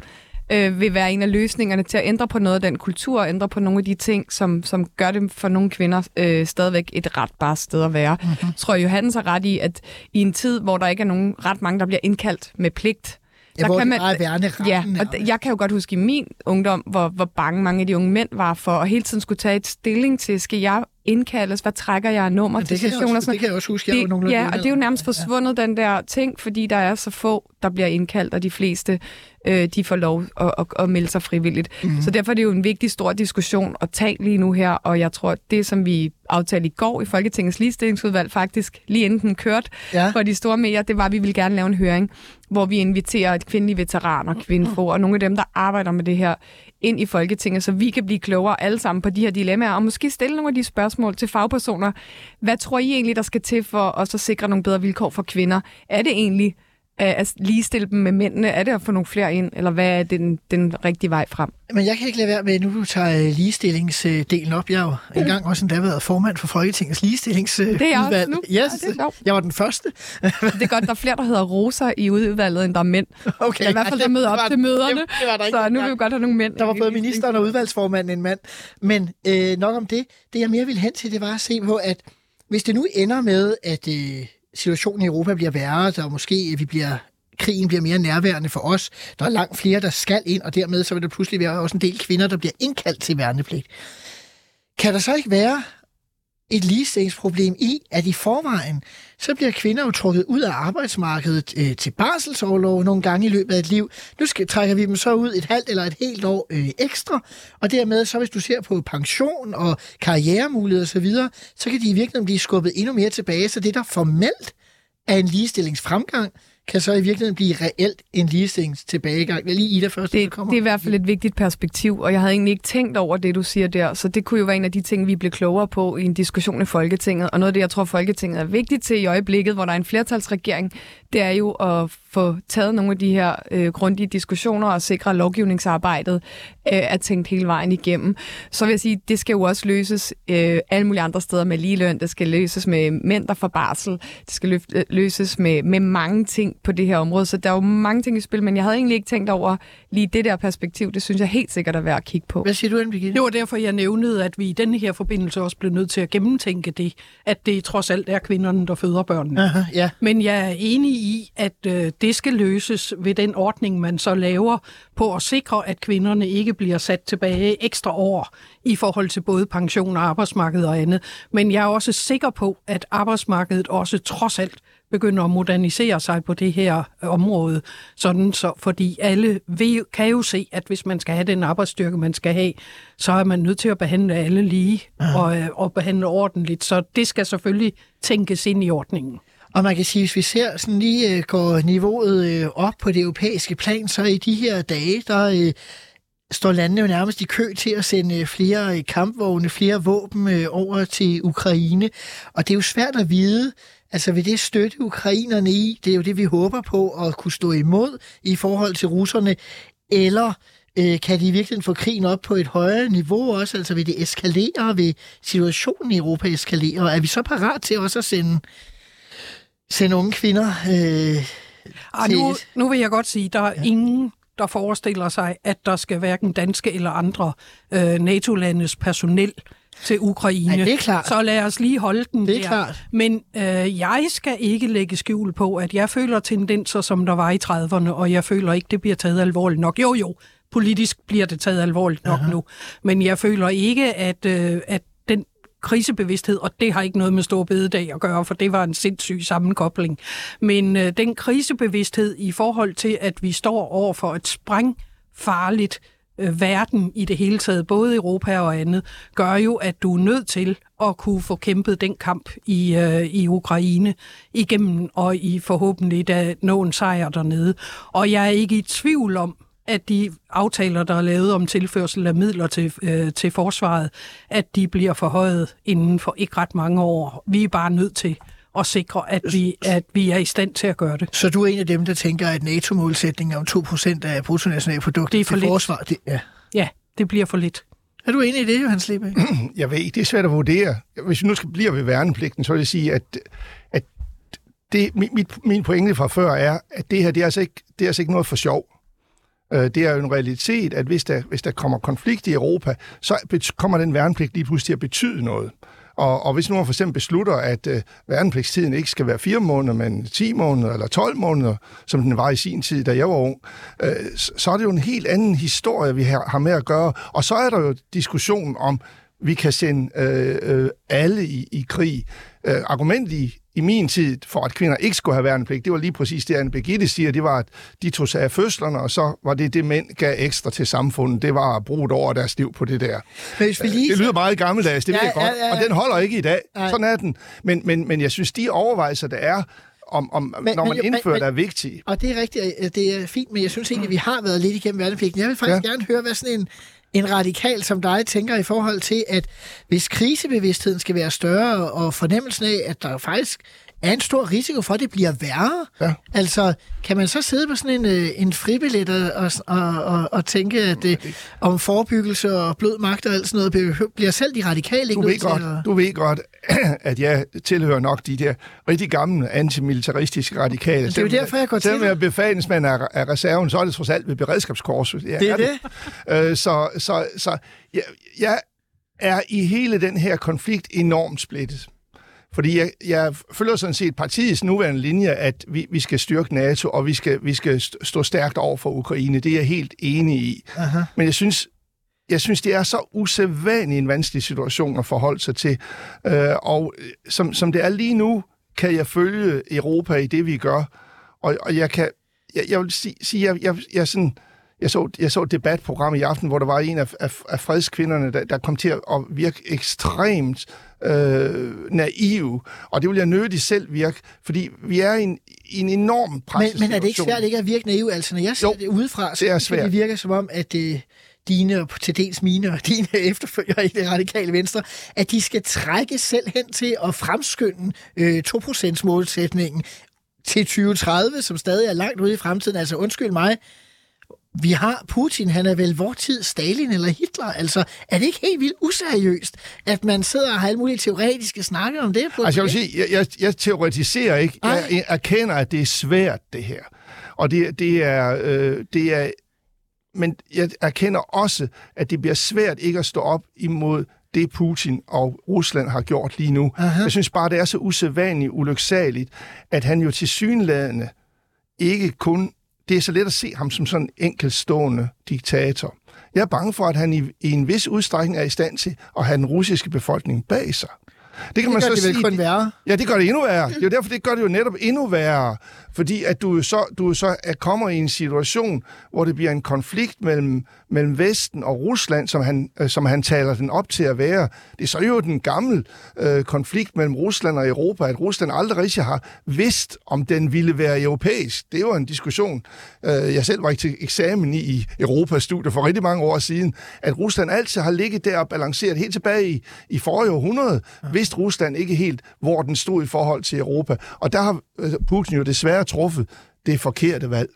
øh, vil være en af løsningerne til at ændre på noget af den kultur, og ændre på nogle af de ting, som, som gør det for nogle kvinder øh, stadigvæk et ret bare sted at være. Mm-hmm. Jeg tror, Johannes har ret i, at i en tid, hvor der ikke er nogen ret mange, der bliver indkaldt med pligt, Ja, hvor kan man, er værne Ja, og jeg kan jo godt huske i min ungdom, hvor, hvor bange mange af de unge mænd var for, at hele tiden skulle tage et stilling til, skal jeg indkaldes, hvad trækker jeg nummer ja, til sessioner? Det kan jeg også huske, jeg det, Ja, og det er jo nærmest forsvundet, ja. den der ting, fordi der er så få, der bliver indkaldt, og de fleste, øh, de får lov at, at, at melde sig frivilligt. Mm-hmm. Så derfor er det jo en vigtig, stor diskussion at tage lige nu her, og jeg tror, det som vi aftalte i går i Folketingets ligestillingsudvalg, faktisk lige inden den kørte ja. for de store medier, det var, at vi ville gerne lave en høring, hvor vi inviterer et kvindelige veteraner, kvindefo, og nogle af dem, der arbejder med det her ind i Folketinget, så vi kan blive klogere alle sammen på de her dilemmaer, og måske stille nogle af de spørgsmål til fagpersoner. Hvad tror I egentlig, der skal til for os at sikre nogle bedre vilkår for kvinder? Er det egentlig at ligestille dem med mændene? Er det at få nogle flere ind, eller hvad er den, den rigtige vej frem? Men jeg kan ikke lade være med, nu du tager øh, ligestillingsdelen op. Jeg har jo engang også endda været formand for Folketingets ligestillingsudvalg. Det er jeg også nu. Yes, ja, det er jeg var den første. det er godt, der er flere, der hedder Rosa i udvalget, end der er mænd. Okay, I hvert fald, der møder op til møderne. Det, det var der ikke så nu vil vi godt have nogle mænd. Der var både ministeren og udvalgsformanden en mand. Men øh, nok om det. Det, jeg mere vil hen til, det var at se på, at hvis det nu ender med, at øh, situationen i Europa bliver værre, der måske vi bliver krigen bliver mere nærværende for os. Der er langt flere, der skal ind, og dermed så vil der pludselig være også en del kvinder, der bliver indkaldt til værnepligt. Kan der så ikke være et ligestillingsproblem i, at i forvejen, så bliver kvinder jo trukket ud af arbejdsmarkedet øh, til barselsårlov nogle gange i løbet af et liv. Nu skal, trækker vi dem så ud et halvt eller et helt år øh, ekstra, og dermed så hvis du ser på pension og karrieremuligheder osv., så, så kan de i virkeligheden blive skubbet endnu mere tilbage, så det der formelt er en ligestillingsfremgang, kan så i virkeligheden blive reelt en ligestillings tilbagegang. Det er lige Ida først, det, kommer. Det er i hvert fald et vigtigt perspektiv, og jeg havde egentlig ikke tænkt over det, du siger der, så det kunne jo være en af de ting, vi bliver klogere på i en diskussion i Folketinget. Og noget af det, jeg tror, Folketinget er vigtigt til i øjeblikket, hvor der er en flertalsregering, det er jo at få taget nogle af de her øh, grundige diskussioner og sikre, at lovgivningsarbejdet øh, er tænkt hele vejen igennem. Så vil jeg sige, det skal jo også løses øh, alle mulige andre steder med ligeløn. Det skal løses med mænd, der får barsel. Det skal løf, øh, løses med, med mange ting på det her område. Så der er jo mange ting i spil, men jeg havde egentlig ikke tænkt over lige det der perspektiv. Det synes jeg helt sikkert er værd at kigge på. Hvad siger du, Anne Det var derfor, jeg nævnede, at vi i denne her forbindelse også blev nødt til at gennemtænke det, at det trods alt er kvinderne, der føder børnene. Aha, ja. Men jeg er enig i, at øh, det skal løses ved den ordning, man så laver på at sikre, at kvinderne ikke bliver sat tilbage ekstra år i forhold til både pension og arbejdsmarked og andet. Men jeg er også sikker på, at arbejdsmarkedet også trods alt begynder at modernisere sig på det her område, sådan så, fordi alle ved, kan jo se, at hvis man skal have den arbejdsstyrke, man skal have, så er man nødt til at behandle alle lige og, øh, og behandle ordentligt. Så det skal selvfølgelig tænkes ind i ordningen. Og man kan sige, hvis vi ser sådan lige øh, går niveauet øh, op på det europæiske plan, så i de her dage, der øh, står landene jo nærmest i kø til at sende flere kampvogne, flere våben over til Ukraine. Og det er jo svært at vide, Altså vil det støtte ukrainerne i? Det er jo det, vi håber på at kunne stå imod i forhold til russerne. Eller øh, kan de virkelig få krigen op på et højere niveau også? Altså vil det eskalere? Vil situationen i Europa eskalere? Er vi så parat til også at sende, sende unge kvinder øh, Ah, til... nu, nu vil jeg godt sige, der er ja. ingen, der forestiller sig, at der skal hverken danske eller andre øh, NATO-landes personel til Ukraine. Nej, det er klart. Så lad os lige holde den Det er der. klart. Men øh, jeg skal ikke lægge skjul på, at jeg føler tendenser, som der var i 30'erne, og jeg føler ikke, det bliver taget alvorligt nok. Jo, jo, politisk bliver det taget alvorligt nok Aha. nu. Men jeg føler ikke, at, øh, at krisebevidsthed, og det har ikke noget med stor bededag at gøre, for det var en sindssyg sammenkobling. Men øh, den krisebevidsthed i forhold til, at vi står over for et sprængfarligt øh, verden i det hele taget, både Europa og andet, gør jo, at du er nødt til at kunne få kæmpet den kamp i, øh, i Ukraine igennem, og i forhåbentlig da nå en sejr dernede. Og jeg er ikke i tvivl om, at de aftaler, der er lavet om tilførsel af midler til, øh, til forsvaret, at de bliver forhøjet inden for ikke ret mange år. Vi er bare nødt til at sikre, at vi, at vi er i stand til at gøre det. Så du er en af dem, der tænker, at NATO-målsætningen om 2% af bruttonationalproduktet er for til lidt. forsvar... Det, ja. Ja, det bliver for lidt. Er du enig i det, Johan Slebe? Jeg ved ikke, det er svært at vurdere. Hvis vi nu skal blive ved værnepligten, så vil jeg sige, at, at det, mit, mit, min pointe fra før er, at det her, det er altså ikke, det er altså ikke noget for sjov. Øh, det er jo en realitet, at hvis der, hvis der kommer konflikt i Europa, så kommer den værnepligt lige pludselig til at betyde noget. Og, og hvis nu man for eksempel beslutter, at øh, værnepligtstiden ikke skal være 4 måneder, men 10 måneder eller 12 måneder, som den var i sin tid, da jeg var ung, øh, så, er det jo en helt anden historie, vi har, har med at gøre. Og så er der jo diskussionen om, vi kan sende øh, øh, alle i, i krig. Øh, argumentet i, i min tid for, at kvinder ikke skulle have værnepligt, det var lige præcis det, Anne Birgitte siger, det var, at de tog sig af fødslerne, og så var det det, mænd gav ekstra til samfundet. Det var at bruge et år af deres liv på det der. Men hvis vi lige... Det lyder meget gammeldags, det Ja, ja, ved jeg ja, godt, ja, ja. og den holder ikke i dag. Nej. Sådan er den. Men, men, men jeg synes, de overvejelser, der er, om, om Men- når man men- indfører, men- der er vigtige. Og det er rigtigt, at det er fint, men jeg synes egentlig, at vi har været lidt igennem værnepligten. Jeg vil faktisk ja. Ja. gerne høre, hvad sådan en, en radikal som dig tænker i forhold til, at hvis krisebevidstheden skal være større, og fornemmelsen af, at der faktisk er en stor risiko for, at det bliver værre. Ja. Altså, kan man så sidde på sådan en, øh, en fribillet og, og, og, og, tænke, at øh, om forebyggelse og blød magt og alt sådan noget, bliver selv de radikale ikke Du ved, til godt, at... du ved godt, at jeg tilhører nok de der rigtig gamle antimilitaristiske radikale. det er jo derfor, jeg går til Selvom det. jeg er befalingsmand af, af reserven, så er det trods alt ved beredskabskorset. Ja, Det er det. Øh, så så, så jeg, jeg er i hele den her konflikt enormt splittet. Fordi jeg, jeg følger sådan set partiets nuværende linje, at vi, vi skal styrke NATO, og vi skal, vi skal st- stå stærkt over for Ukraine. Det er jeg helt enig i. Aha. Men jeg synes, jeg synes, det er så usædvanligt en vanskelig situation at forholde sig til. Øh, og øh, som, som det er lige nu, kan jeg følge Europa i det, vi gør. Og, og jeg kan, jeg, jeg vil sige, sige jeg, jeg, jeg, sådan, jeg, så, jeg så et debatprogram i aften, hvor der var en af, af, af fredskvinderne, der, der kom til at virke ekstremt øh, naiv. Og det vil jeg nødigt selv virke, fordi vi er i en, i en enorm Men, presset men er det ikke svært ikke at virke naiv? Altså, når jeg ser Jo, det udefra, så det er svært. det virker som om, at øh, dine, og til dels mine og dine efterfølgere i det radikale venstre, at de skal trække selv hen til at fremskynde øh, 2%-målsætningen til 2030, som stadig er langt ude i fremtiden. Altså, undskyld mig, vi har Putin, han er vel vor tid Stalin eller Hitler. Altså, er det ikke helt vildt useriøst, at man sidder og har alle mulige teoretiske snakke om det? På Altså jeg vil sige, jeg, jeg, jeg teoretiserer ikke. Nej. Jeg erkender, at det er svært, det her. Og det, det, er, øh, det er... Men jeg erkender også, at det bliver svært ikke at stå op imod det Putin og Rusland har gjort lige nu. Aha. Jeg synes bare, det er så usædvanligt ulyksaligt, at han jo til synlædende ikke kun... Det er så let at se ham som sådan en enkeltstående diktator. Jeg er bange for, at han i, i en vis udstrækning er i stand til at have den russiske befolkning bag sig. Det kan det man gør så det sige, kun værre. Ja, det gør det endnu værre. Det er jo derfor, det gør det jo netop endnu værre. Fordi at du så, du så er, kommer i en situation, hvor det bliver en konflikt mellem, mellem Vesten og Rusland, som han, øh, som han taler den op til at være. Det er så jo den gamle øh, konflikt mellem Rusland og Europa, at Rusland aldrig rigtig har vidst, om den ville være europæisk. Det jo en diskussion, øh, jeg selv var til eksamen i, i Europastudier for rigtig mange år siden, at Rusland altid har ligget der og balanceret helt tilbage i, i forrige århundrede. Vidste vidste Rusland ikke helt, hvor den stod i forhold til Europa. Og der har øh, Putin jo desværre truffet det forkerte valg.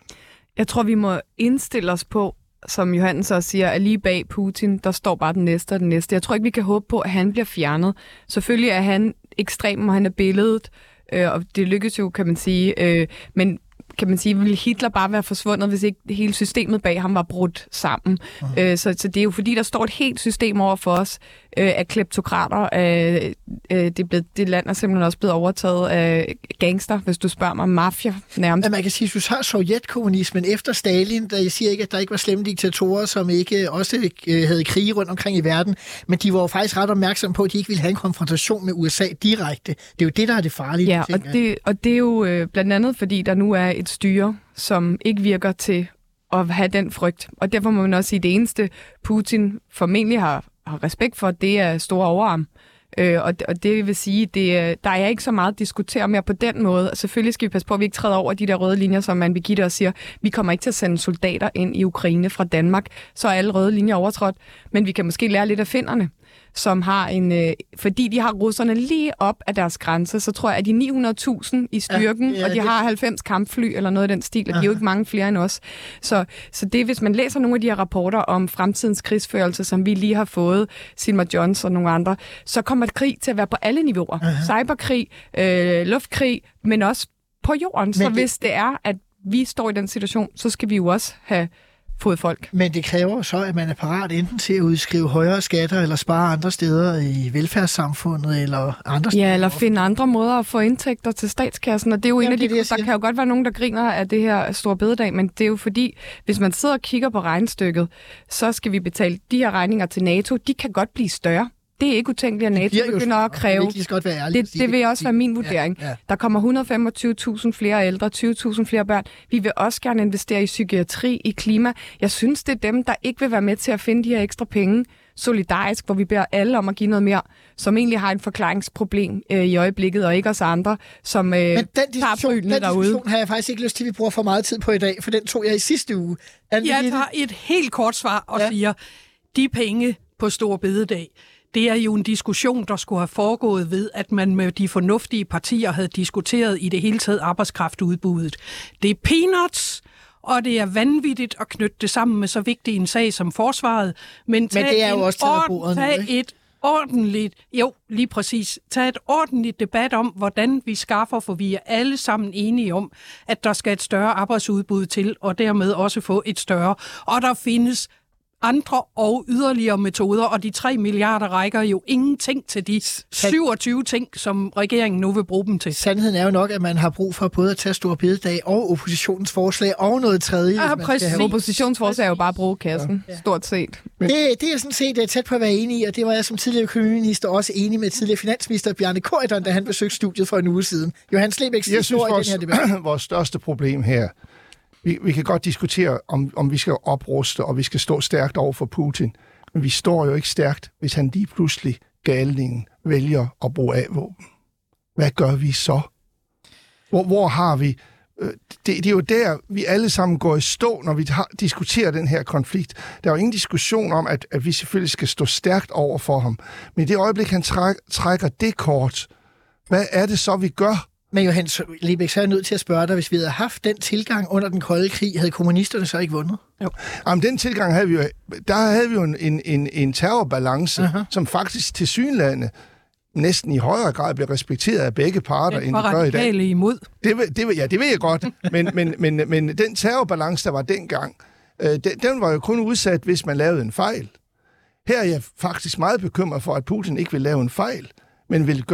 Jeg tror, vi må indstille os på, som Johannes også siger, at lige bag Putin, der står bare den næste og den næste. Jeg tror ikke, vi kan håbe på, at han bliver fjernet. Selvfølgelig er han ekstrem, og han er billedet, øh, og det lykkes jo, kan man sige. Øh, men kan man sige, ville Hitler bare være forsvundet, hvis ikke hele systemet bag ham var brudt sammen. Uh-huh. Øh, så, så det er jo fordi, der står et helt system over for os øh, af kleptokrater. Øh, øh, det, er blevet, det land er simpelthen også blevet overtaget af gangster, hvis du spørger mig, mafia nærmest. Men man kan sige, at du har sovjetkommunismen efter Stalin, der jeg siger ikke, at der ikke var slemme diktatorer, som ikke også øh, havde krige rundt omkring i verden, men de var jo faktisk ret opmærksomme på, at de ikke ville have en konfrontation med USA direkte. Det er jo det, der er det farlige. Ja, og det, og det er jo øh, blandt andet, fordi der nu er et styre, som ikke virker til at have den frygt. Og derfor må man også sige, at det eneste Putin formentlig har, har respekt for, det er store overarm. Øh, og, og det vil sige, det, der er ikke så meget at diskutere mere på den måde. Selvfølgelig skal vi passe på, at vi ikke træder over de der røde linjer, som man Birgitte og siger, vi kommer ikke til at sende soldater ind i Ukraine fra Danmark, så er alle røde linjer overtrådt. Men vi kan måske lære lidt af finderne som har en... Øh, fordi de har russerne lige op af deres grænse, så tror jeg, at de 900.000 i styrken, ja, ja, og de det... har 90 kampfly eller noget af den stil, og de er jo ikke mange flere end os. Så, så det, hvis man læser nogle af de her rapporter om fremtidens krigsførelse, som vi lige har fået, Silmar Jones og nogle andre, så kommer krig til at være på alle niveauer. Uh-huh. Cyberkrig, øh, luftkrig, men også på jorden. Men så det... hvis det er, at vi står i den situation, så skal vi jo også have fodfolk. Men det kræver så, at man er parat enten til at udskrive højere skatter, eller spare andre steder i velfærdssamfundet, eller andre steder. Ja, eller finde andre måder at få indtægter til statskassen. Og det er jo Jamen, en af de, det, der kan jo godt være nogen, der griner af det her store bededag, men det er jo fordi, hvis man sidder og kigger på regnstykket, så skal vi betale de her regninger til NATO. De kan godt blive større. Det er ikke utænkeligt, at NATO begynder at kræve. Det, godt være ærlig, det, det vil også være min vurdering. Ja, ja. Der kommer 125.000 flere ældre, 20.000 flere børn. Vi vil også gerne investere i psykiatri, i klima. Jeg synes, det er dem, der ikke vil være med til at finde de her ekstra penge solidarisk, hvor vi beder alle om at give noget mere, som egentlig har et forklaringsproblem øh, i øjeblikket, og ikke os andre, som øh, Men den diskussion, den diskussion derude. har jeg faktisk ikke lyst til, at vi bruger for meget tid på i dag, for den tog jeg i sidste uge. Anne jeg tager et helt kort svar og ja. siger, de penge på Stor Bededag, det er jo en diskussion, der skulle have foregået ved, at man med de fornuftige partier havde diskuteret i det hele taget arbejdskraftudbuddet. Det er peanuts, og det er vanvittigt at knytte det sammen med så vigtig en sag som forsvaret. Men, men det er jo også taget bordet tag et ordentligt, jo, lige præcis, tag et ordentligt debat om, hvordan vi skaffer, for vi er alle sammen enige om, at der skal et større arbejdsudbud til, og dermed også få et større. Og der findes andre og yderligere metoder, og de 3 milliarder rækker jo ingenting til de 27 ting, som regeringen nu vil bruge dem til. Sandheden er jo nok, at man har brug for både at tage store bededag og oppositionens forslag og noget tredje. Ja, præcis. Have... Oppositionsforslag er jo bare at bruge kassen, ja. stort set. Det, det er sådan set øh, tæt på at være enig i, og det var jeg som tidligere økonomiminister også enig med tidligere finansminister Bjarne Korydon, da han besøgte studiet for en uge siden. Johan Slebæk jeg synes, vores, i den her debat. vores største problem her, vi, vi kan godt diskutere, om, om vi skal opruste, og vi skal stå stærkt over for Putin. Men vi står jo ikke stærkt, hvis han lige pludselig galningen vælger at bruge A-våben. Hvad gør vi så? Hvor, hvor har vi... Øh, det, det er jo der, vi alle sammen går i stå, når vi har, diskuterer den her konflikt. Der er jo ingen diskussion om, at, at vi selvfølgelig skal stå stærkt over for ham. Men i det øjeblik, han træk, trækker det kort, hvad er det så, vi gør? Men Johannes Libæk, så er jeg nødt til at spørge dig, hvis vi havde haft den tilgang under den kolde krig, havde kommunisterne så ikke vundet? Jo. Jamen, den tilgang havde vi jo, der havde vi jo en, en, en terrorbalance, uh-huh. som faktisk til synlande næsten i højere grad bliver respekteret af begge parter, end de gør i dag. imod. Det, det, ja, det ved jeg godt, men, men, men, men den terrorbalance, der var dengang, øh, den, den var jo kun udsat, hvis man lavede en fejl. Her er jeg faktisk meget bekymret for, at Putin ikke vil lave en fejl men vil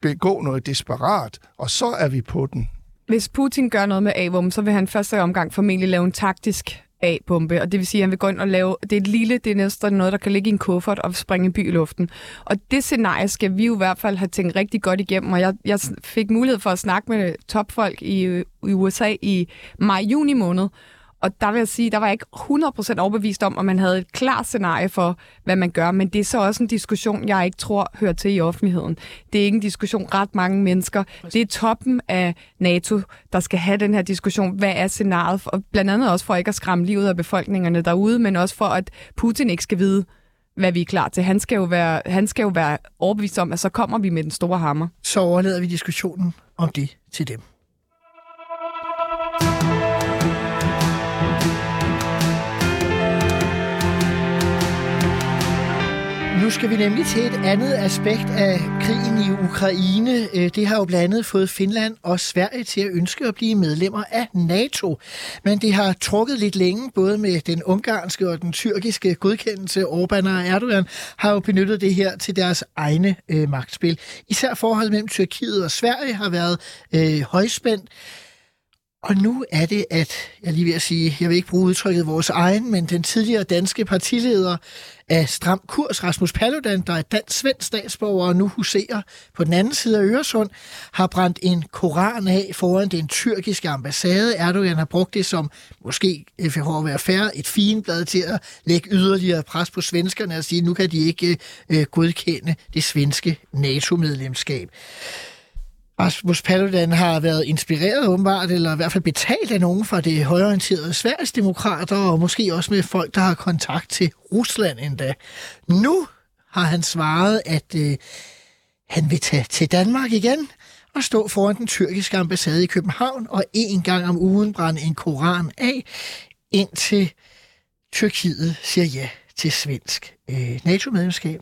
begå noget desperat, og så er vi på den. Hvis Putin gør noget med A-bomben, så vil han første omgang formentlig lave en taktisk A-bombe, og det vil sige, at han vil gå ind og lave, det er et lille, det er næsten noget, der kan ligge i en kuffert og springe en by i luften. Og det scenarie skal vi jo i hvert fald have tænkt rigtig godt igennem, og jeg, jeg fik mulighed for at snakke med topfolk i, øh, i USA i maj-juni måned, og der vil jeg sige, der var jeg ikke 100% overbevist om, om man havde et klart scenarie for, hvad man gør. Men det er så også en diskussion, jeg ikke tror hører til i offentligheden. Det er ikke en diskussion ret mange mennesker. Det er toppen af NATO, der skal have den her diskussion. Hvad er scenariet? For, blandt andet også for ikke at skræmme livet af befolkningerne derude, men også for, at Putin ikke skal vide, hvad vi er klar til. Han skal jo være, han skal jo være overbevist om, at så kommer vi med den store hammer. Så overlader vi diskussionen om det til dem. Nu skal vi nemlig til et andet aspekt af krigen i Ukraine. Øh, det har jo blandt andet fået Finland og Sverige til at ønske at blive medlemmer af NATO. Men det har trukket lidt længe, både med den ungarske og den tyrkiske godkendelse. Orbán og Erdogan har jo benyttet det her til deres egne øh, magtspil. Især forholdet mellem Tyrkiet og Sverige har været øh, højspændt. Og nu er det, at jeg lige vil at sige, jeg vil ikke bruge udtrykket vores egen, men den tidligere danske partileder af Stram Kurs, Rasmus Paludan, der er dansk-svensk statsborger og nu huserer på den anden side af Øresund, har brændt en koran af foran den tyrkiske ambassade. Erdogan har brugt det som, måske øh, for at være færre, et figenblad til at lægge yderligere pres på svenskerne og sige, at nu kan de ikke øh, øh godkende det svenske NATO-medlemskab. Rasmus Paludan har været inspireret åbenbart, eller i hvert fald betalt af nogen fra det højorienterede Sveriges demokrater, og måske også med folk, der har kontakt til Rusland endda. Nu har han svaret, at øh, han vil tage til Danmark igen og stå foran den tyrkiske ambassade i København og en gang om ugen brænde en koran af, indtil Tyrkiet siger ja til svensk øh, NATO-medlemskab.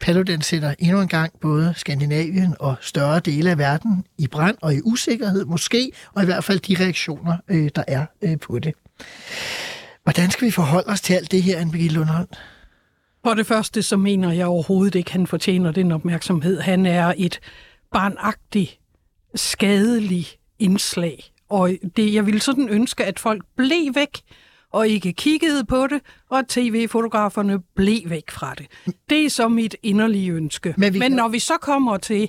Paludan sætter endnu en gang både Skandinavien og større dele af verden i brand og i usikkerhed måske, og i hvert fald de reaktioner, øh, der er øh, på det. Hvordan skal vi forholde os til alt det her, Anne-Begitte Lundholm? For det første, så mener jeg overhovedet ikke, han fortjener den opmærksomhed. Han er et barnagtigt, skadelig indslag. Og det, jeg ville sådan ønske, at folk blev væk og ikke kiggede på det, og tv-fotograferne blev væk fra det. Det er så mit inderlige ønske. Men vi Men kan- når vi så kommer til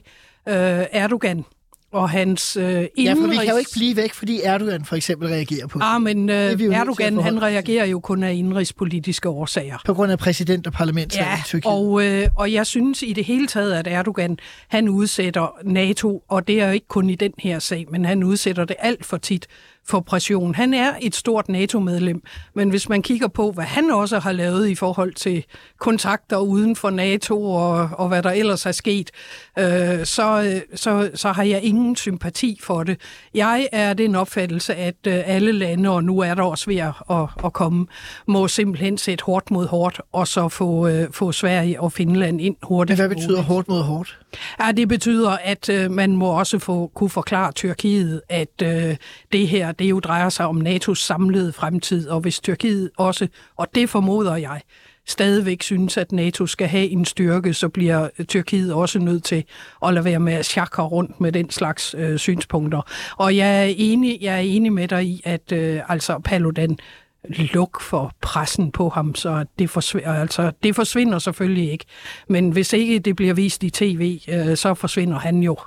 øh, Erdogan og hans øh, Ja, indenrigs... for vi kan jo ikke blive væk, fordi Erdogan for eksempel reagerer på det. Ah, men øh, at Erdogan, han reagerer jo kun af indrigspolitiske årsager. På grund af præsident- og parlamentsvalget Ja, i Tyrkiet. og, øh, og jeg synes i det hele taget, at Erdogan, han udsætter NATO, og det er jo ikke kun i den her sag, men han udsætter det alt for tit for pression. Han er et stort NATO-medlem, men hvis man kigger på, hvad han også har lavet i forhold til kontakter uden for NATO og, og hvad der ellers er sket, øh, så, så, så har jeg ingen sympati for det. Jeg er den opfattelse, at øh, alle lande, og nu er der også ved at, at, at komme, må simpelthen sætte hårdt mod hårdt, og så få, øh, få Sverige og Finland ind Men hurtigt. hvad betyder hårdt mod hårdt? Ja, det betyder, at øh, man må også få, kunne forklare Tyrkiet, at øh, det her, det jo drejer sig om NATO's samlede fremtid, og hvis Tyrkiet også, og det formoder jeg, stadigvæk synes, at NATO skal have en styrke, så bliver Tyrkiet også nødt til at lade være med at chakre rundt med den slags øh, synspunkter. Og jeg er enig, jeg er enig med dig i, at øh, altså Paludan luk for pressen på ham, så det forsvinder, altså, det forsvinder selvfølgelig ikke. Men hvis ikke det bliver vist i tv, øh, så forsvinder han jo.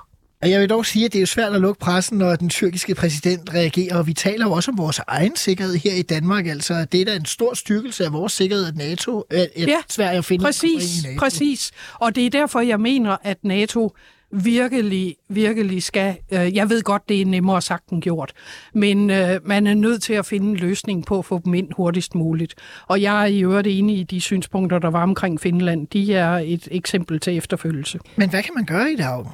Jeg vil dog sige, at det er jo svært at lukke pressen, når den tyrkiske præsident reagerer, og vi taler jo også om vores egen sikkerhed her i Danmark. Altså, det er da en stor styrkelse af vores sikkerhed, at NATO, at, Ja, Sverige og Finland Præcis, NATO. præcis. Og det er derfor, jeg mener, at NATO virkelig, virkelig skal... Øh, jeg ved godt, det er nemmere sagt end gjort, men øh, man er nødt til at finde en løsning på at få dem ind hurtigst muligt. Og jeg er i øvrigt enig i de synspunkter, der var omkring Finland. De er et eksempel til efterfølgelse. Men hvad kan man gøre i dag?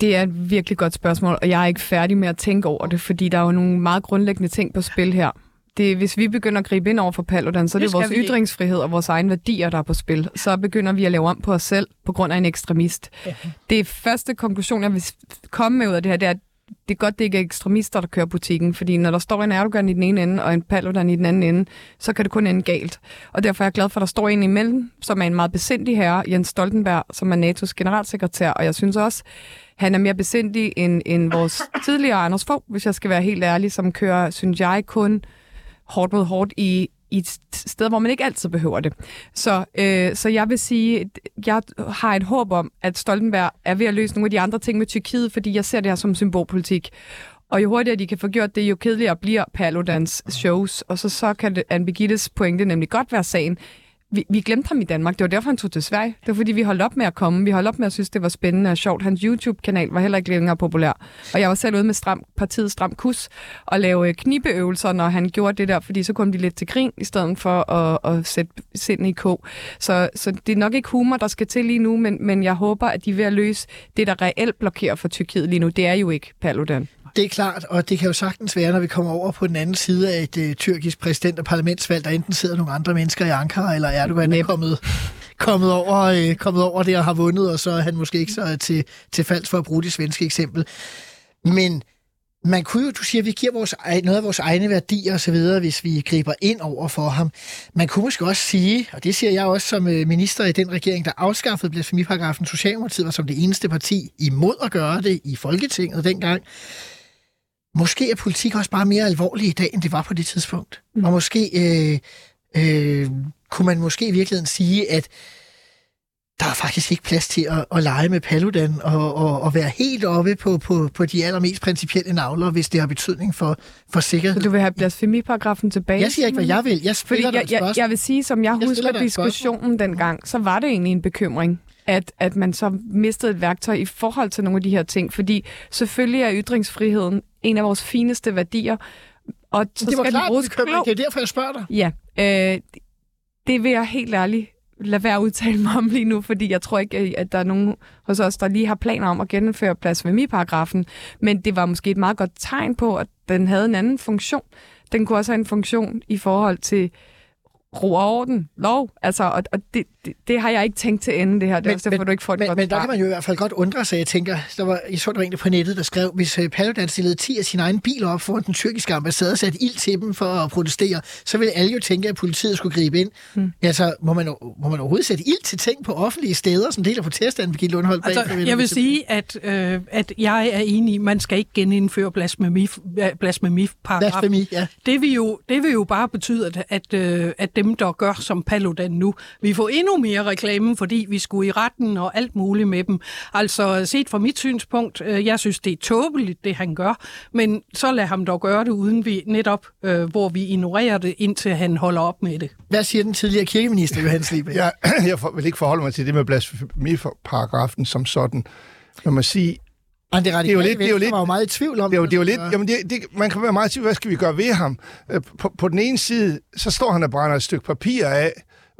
Det er et virkelig godt spørgsmål, og jeg er ikke færdig med at tænke over det, fordi der er jo nogle meget grundlæggende ting på spil her. Det, hvis vi begynder at gribe ind over for Paludan, så er Det det, skal vores vi ytringsfrihed og vores egne værdier, der er på spil. Så begynder vi at lave om på os selv på grund af en ekstremist. Ja. Det første konklusion, jeg vil komme med ud af det her, det er, at det er godt, det ikke er ekstremister, der kører butikken, fordi når der står en Erdogan i den ene ende og en Paludan i den anden ende, så kan det kun ende galt. Og derfor er jeg glad for, at der står en imellem, som er en meget besindig herre, Jens Stoltenberg, som er NATO's generalsekretær, og jeg synes også, han er mere besindig end, end vores tidligere Anders Fogh, hvis jeg skal være helt ærlig, som kører, synes jeg, kun hårdt mod hårdt i, i et sted, hvor man ikke altid behøver det. Så, øh, så jeg vil sige, jeg har et håb om, at Stoltenberg er ved at løse nogle af de andre ting med Tyrkiet, fordi jeg ser det her som symbolpolitik. Og jo hurtigere de kan få gjort det, jo kedeligere bliver Paludans shows. Og så, så kan Anne Birgittes pointe nemlig godt være sagen vi, vi glemte ham i Danmark. Det var derfor, han tog til Sverige. Det var fordi, vi holdt op med at komme. Vi holdt op med at synes, det var spændende og sjovt. Hans YouTube-kanal var heller ikke længere populær. Og jeg var selv ude med stram, partiet Stram Kus og lave øh, knibeøvelser, når han gjorde det der, fordi så kom de lidt til grin, i stedet for at, at sætte sind i kog. Så, så det er nok ikke humor, der skal til lige nu, men, men jeg håber, at de er ved at løse det, der reelt blokerer for Tyrkiet lige nu. Det er jo ikke Paludan. Det er klart, og det kan jo sagtens være, når vi kommer over på den anden side af et uh, tyrkisk præsident- og parlamentsvalg, der enten sidder nogle andre mennesker i Ankara, eller Erdogan er kommet, kommet, over, uh, kommet over det og har vundet, og så er han måske ikke så til, til falds for at bruge det svenske eksempel. Men man kunne jo, du siger, at vi giver vores, noget af vores egne værdier osv., hvis vi griber ind over for ham. Man kunne måske også sige, og det siger jeg også som øh, minister i den regering, der afskaffede blasfemiparagrafen, Socialdemokratiet var som det eneste parti imod at gøre det i Folketinget dengang. Måske er politik også bare mere alvorlig i dag, end det var på det tidspunkt. Mm. Og måske øh, øh, kunne man måske i virkeligheden sige, at der er faktisk ikke plads til at, at lege med Paludan og, og, og være helt oppe på, på, på de allermest principielle navler, hvis det har betydning for, for sikkerhed. Så du vil have blasfemiparagrafen tilbage? Jeg siger ikke, hvad jeg vil. Jeg Fordi jeg, jeg, jeg vil sige, som jeg, jeg husker diskussionen dengang, så var det egentlig en bekymring at, at man så mistede et værktøj i forhold til nogle af de her ting. Fordi selvfølgelig er ytringsfriheden en af vores fineste værdier. Og så det var skal klart, den bekymring. Det er derfor, jeg spørger dig. Ja, øh, det vil jeg helt ærligt lade være at udtale mig om lige nu, fordi jeg tror ikke, at der er nogen hos os, der lige har planer om at gennemføre blasfemiparagrafen. Men det var måske et meget godt tegn på, at den havde en anden funktion. Den kunne også have en funktion i forhold til ro og orden, lov. Altså, og, og det, det, det, har jeg ikke tænkt til ende, det her. Det er også derfor, du ikke får det men, godt Men der kan man jo i hvert fald godt undre sig. Jeg tænker, der var, jeg så der var en på nettet, der skrev, hvis øh, Paludan stillede 10 af sine egne biler op foran den tyrkiske ambassade og satte ild til dem for at protestere, så ville alle jo tænke, at politiet skulle gribe ind. Hmm. Altså, må man, må man overhovedet sætte ild til ting på offentlige steder, som del af protesterne, Birgitte Lundholdt? Altså, jeg vil sige, at, øh, at jeg er enig man skal ikke genindføre blasfemi, blasfemiparagraf. Blasfemi, ja. Det vil jo, det vil jo bare betyde, at, at, øh, at dem, der gør som Paludan nu, vi får endnu mere reklame, fordi vi skulle i retten og alt muligt med dem. Altså, set fra mit synspunkt, øh, jeg synes, det er tåbeligt, det han gør, men så lad ham dog gøre det, uden vi netop, øh, hvor vi ignorerer det, indtil han holder op med det. Hvad siger den tidligere kirkeminister, Johannes Liebe? Jeg, jeg vil ikke forholde mig til det med blasfemiparagrafen som sådan. Man må sige, men det, det er jo lidt, det er jo lidt, var jo meget i tvivl om det. Er jo, det er jo lidt, jamen det, det, man kan være meget i tvivl, hvad skal vi gøre ved ham? Øh, på, på den ene side, så står han og brænder et stykke papir af,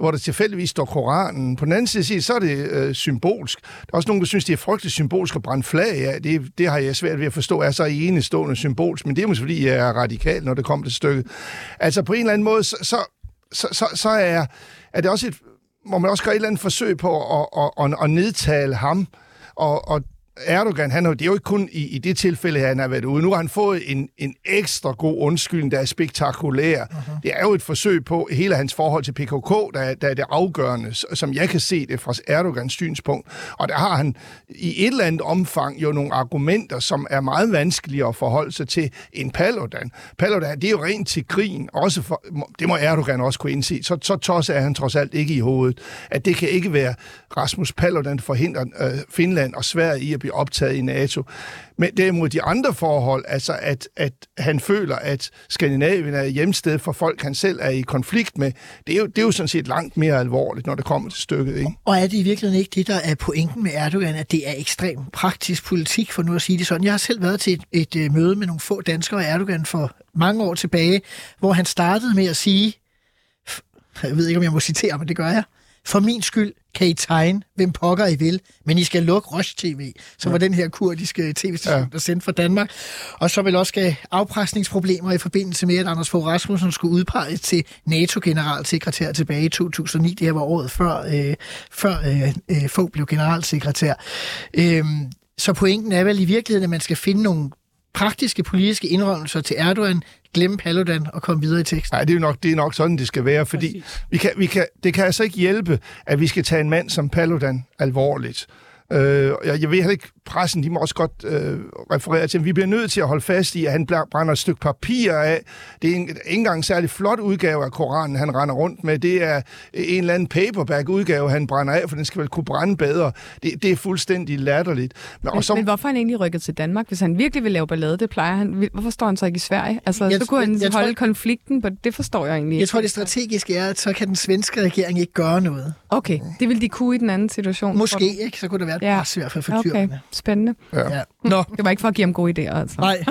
hvor der tilfældigvis står Koranen. På den anden side, så er det øh, symbolsk. Der er også nogen, der synes, det er frygteligt symbolsk at brænde flag af. Det, det har jeg svært ved at forstå, er så enestående symbolsk, men det er måske, fordi jeg er radikal, når det kommer til stykket. Altså på en eller anden måde, så, så, så, så, så er, er det også et, må man også gøre et eller andet forsøg på at, at, at, at nedtale ham, og, og Erdogan, han, det er jo ikke kun i, i det tilfælde, han har været ude. Nu har han fået en, en ekstra god undskyldning, der er spektakulær. Uh-huh. Det er jo et forsøg på hele hans forhold til PKK, der, der er det afgørende, som jeg kan se det fra Erdogans synspunkt. Og der har han i et eller andet omfang jo nogle argumenter, som er meget vanskelige at forholde sig til en Paludan. Paludan, det er jo rent til grin, også for, det må Erdogan også kunne indse. Så, så tosset er han trods alt ikke i hovedet. At det kan ikke være Rasmus Paludan forhindrer øh, Finland og Sverige i at blive optaget i NATO. Men derimod de andre forhold, altså at, at han føler, at Skandinavien er hjemsted for folk, han selv er i konflikt med, det er jo, det er jo sådan set langt mere alvorligt, når det kommer til stykket. Ikke? Og er det i virkeligheden ikke det, der er pointen med Erdogan, at det er ekstrem praktisk politik, for nu at sige det sådan. Jeg har selv været til et, et, et møde med nogle få danskere og Erdogan for mange år tilbage, hvor han startede med at sige, jeg ved ikke, om jeg må citere, men det gør jeg, for min skyld kan I tegne, hvem pokker I vil, men I skal lukke Roche TV, som ja. var den her kurdiske tv-station, ja. der sendte fra Danmark. Og så vil også skal afpresningsproblemer i forbindelse med, at Anders Fogh Rasmussen skulle udpeges til NATO-generalsekretær tilbage i 2009. Det her var året før, øh, før øh, øh, Fogh blev generalsekretær. Øh, så pointen er vel i virkeligheden, at man skal finde nogle praktiske politiske indrømmelser til Erdogan, glemme Paludan og komme videre i teksten. Nej, det er jo nok, det er nok sådan, det skal være, fordi vi kan, vi kan, det kan altså ikke hjælpe, at vi skal tage en mand som Paludan alvorligt. Øh, jeg, jeg ved heller ikke, pressen, de må også godt øh, referere til, at vi bliver nødt til at holde fast i, at han brænder et stykke papir af. Det er en, ikke engang en særlig flot udgave af Koranen, han render rundt med. Det er en eller anden paperback-udgave, han brænder af, for den skal vel kunne brænde bedre. Det, det er fuldstændig latterligt. Men, og så, men hvorfor er han egentlig rykket til Danmark? Hvis han virkelig vil lave ballade, det plejer han. Hvorfor står han så ikke i Sverige? Altså, jeg, så kunne han jeg, jeg holde tror, konflikten, på, det forstår jeg egentlig Jeg tror, det strategiske er, at så kan den svenske regering ikke gøre noget. Okay, det vil de kunne i den anden situation. Måske, ikke? Så kunne det være et ja. pres i hvert fald for okay. Spændende. Ja. ja. Nå. Det var ikke for at give ham gode idéer, altså. Nej.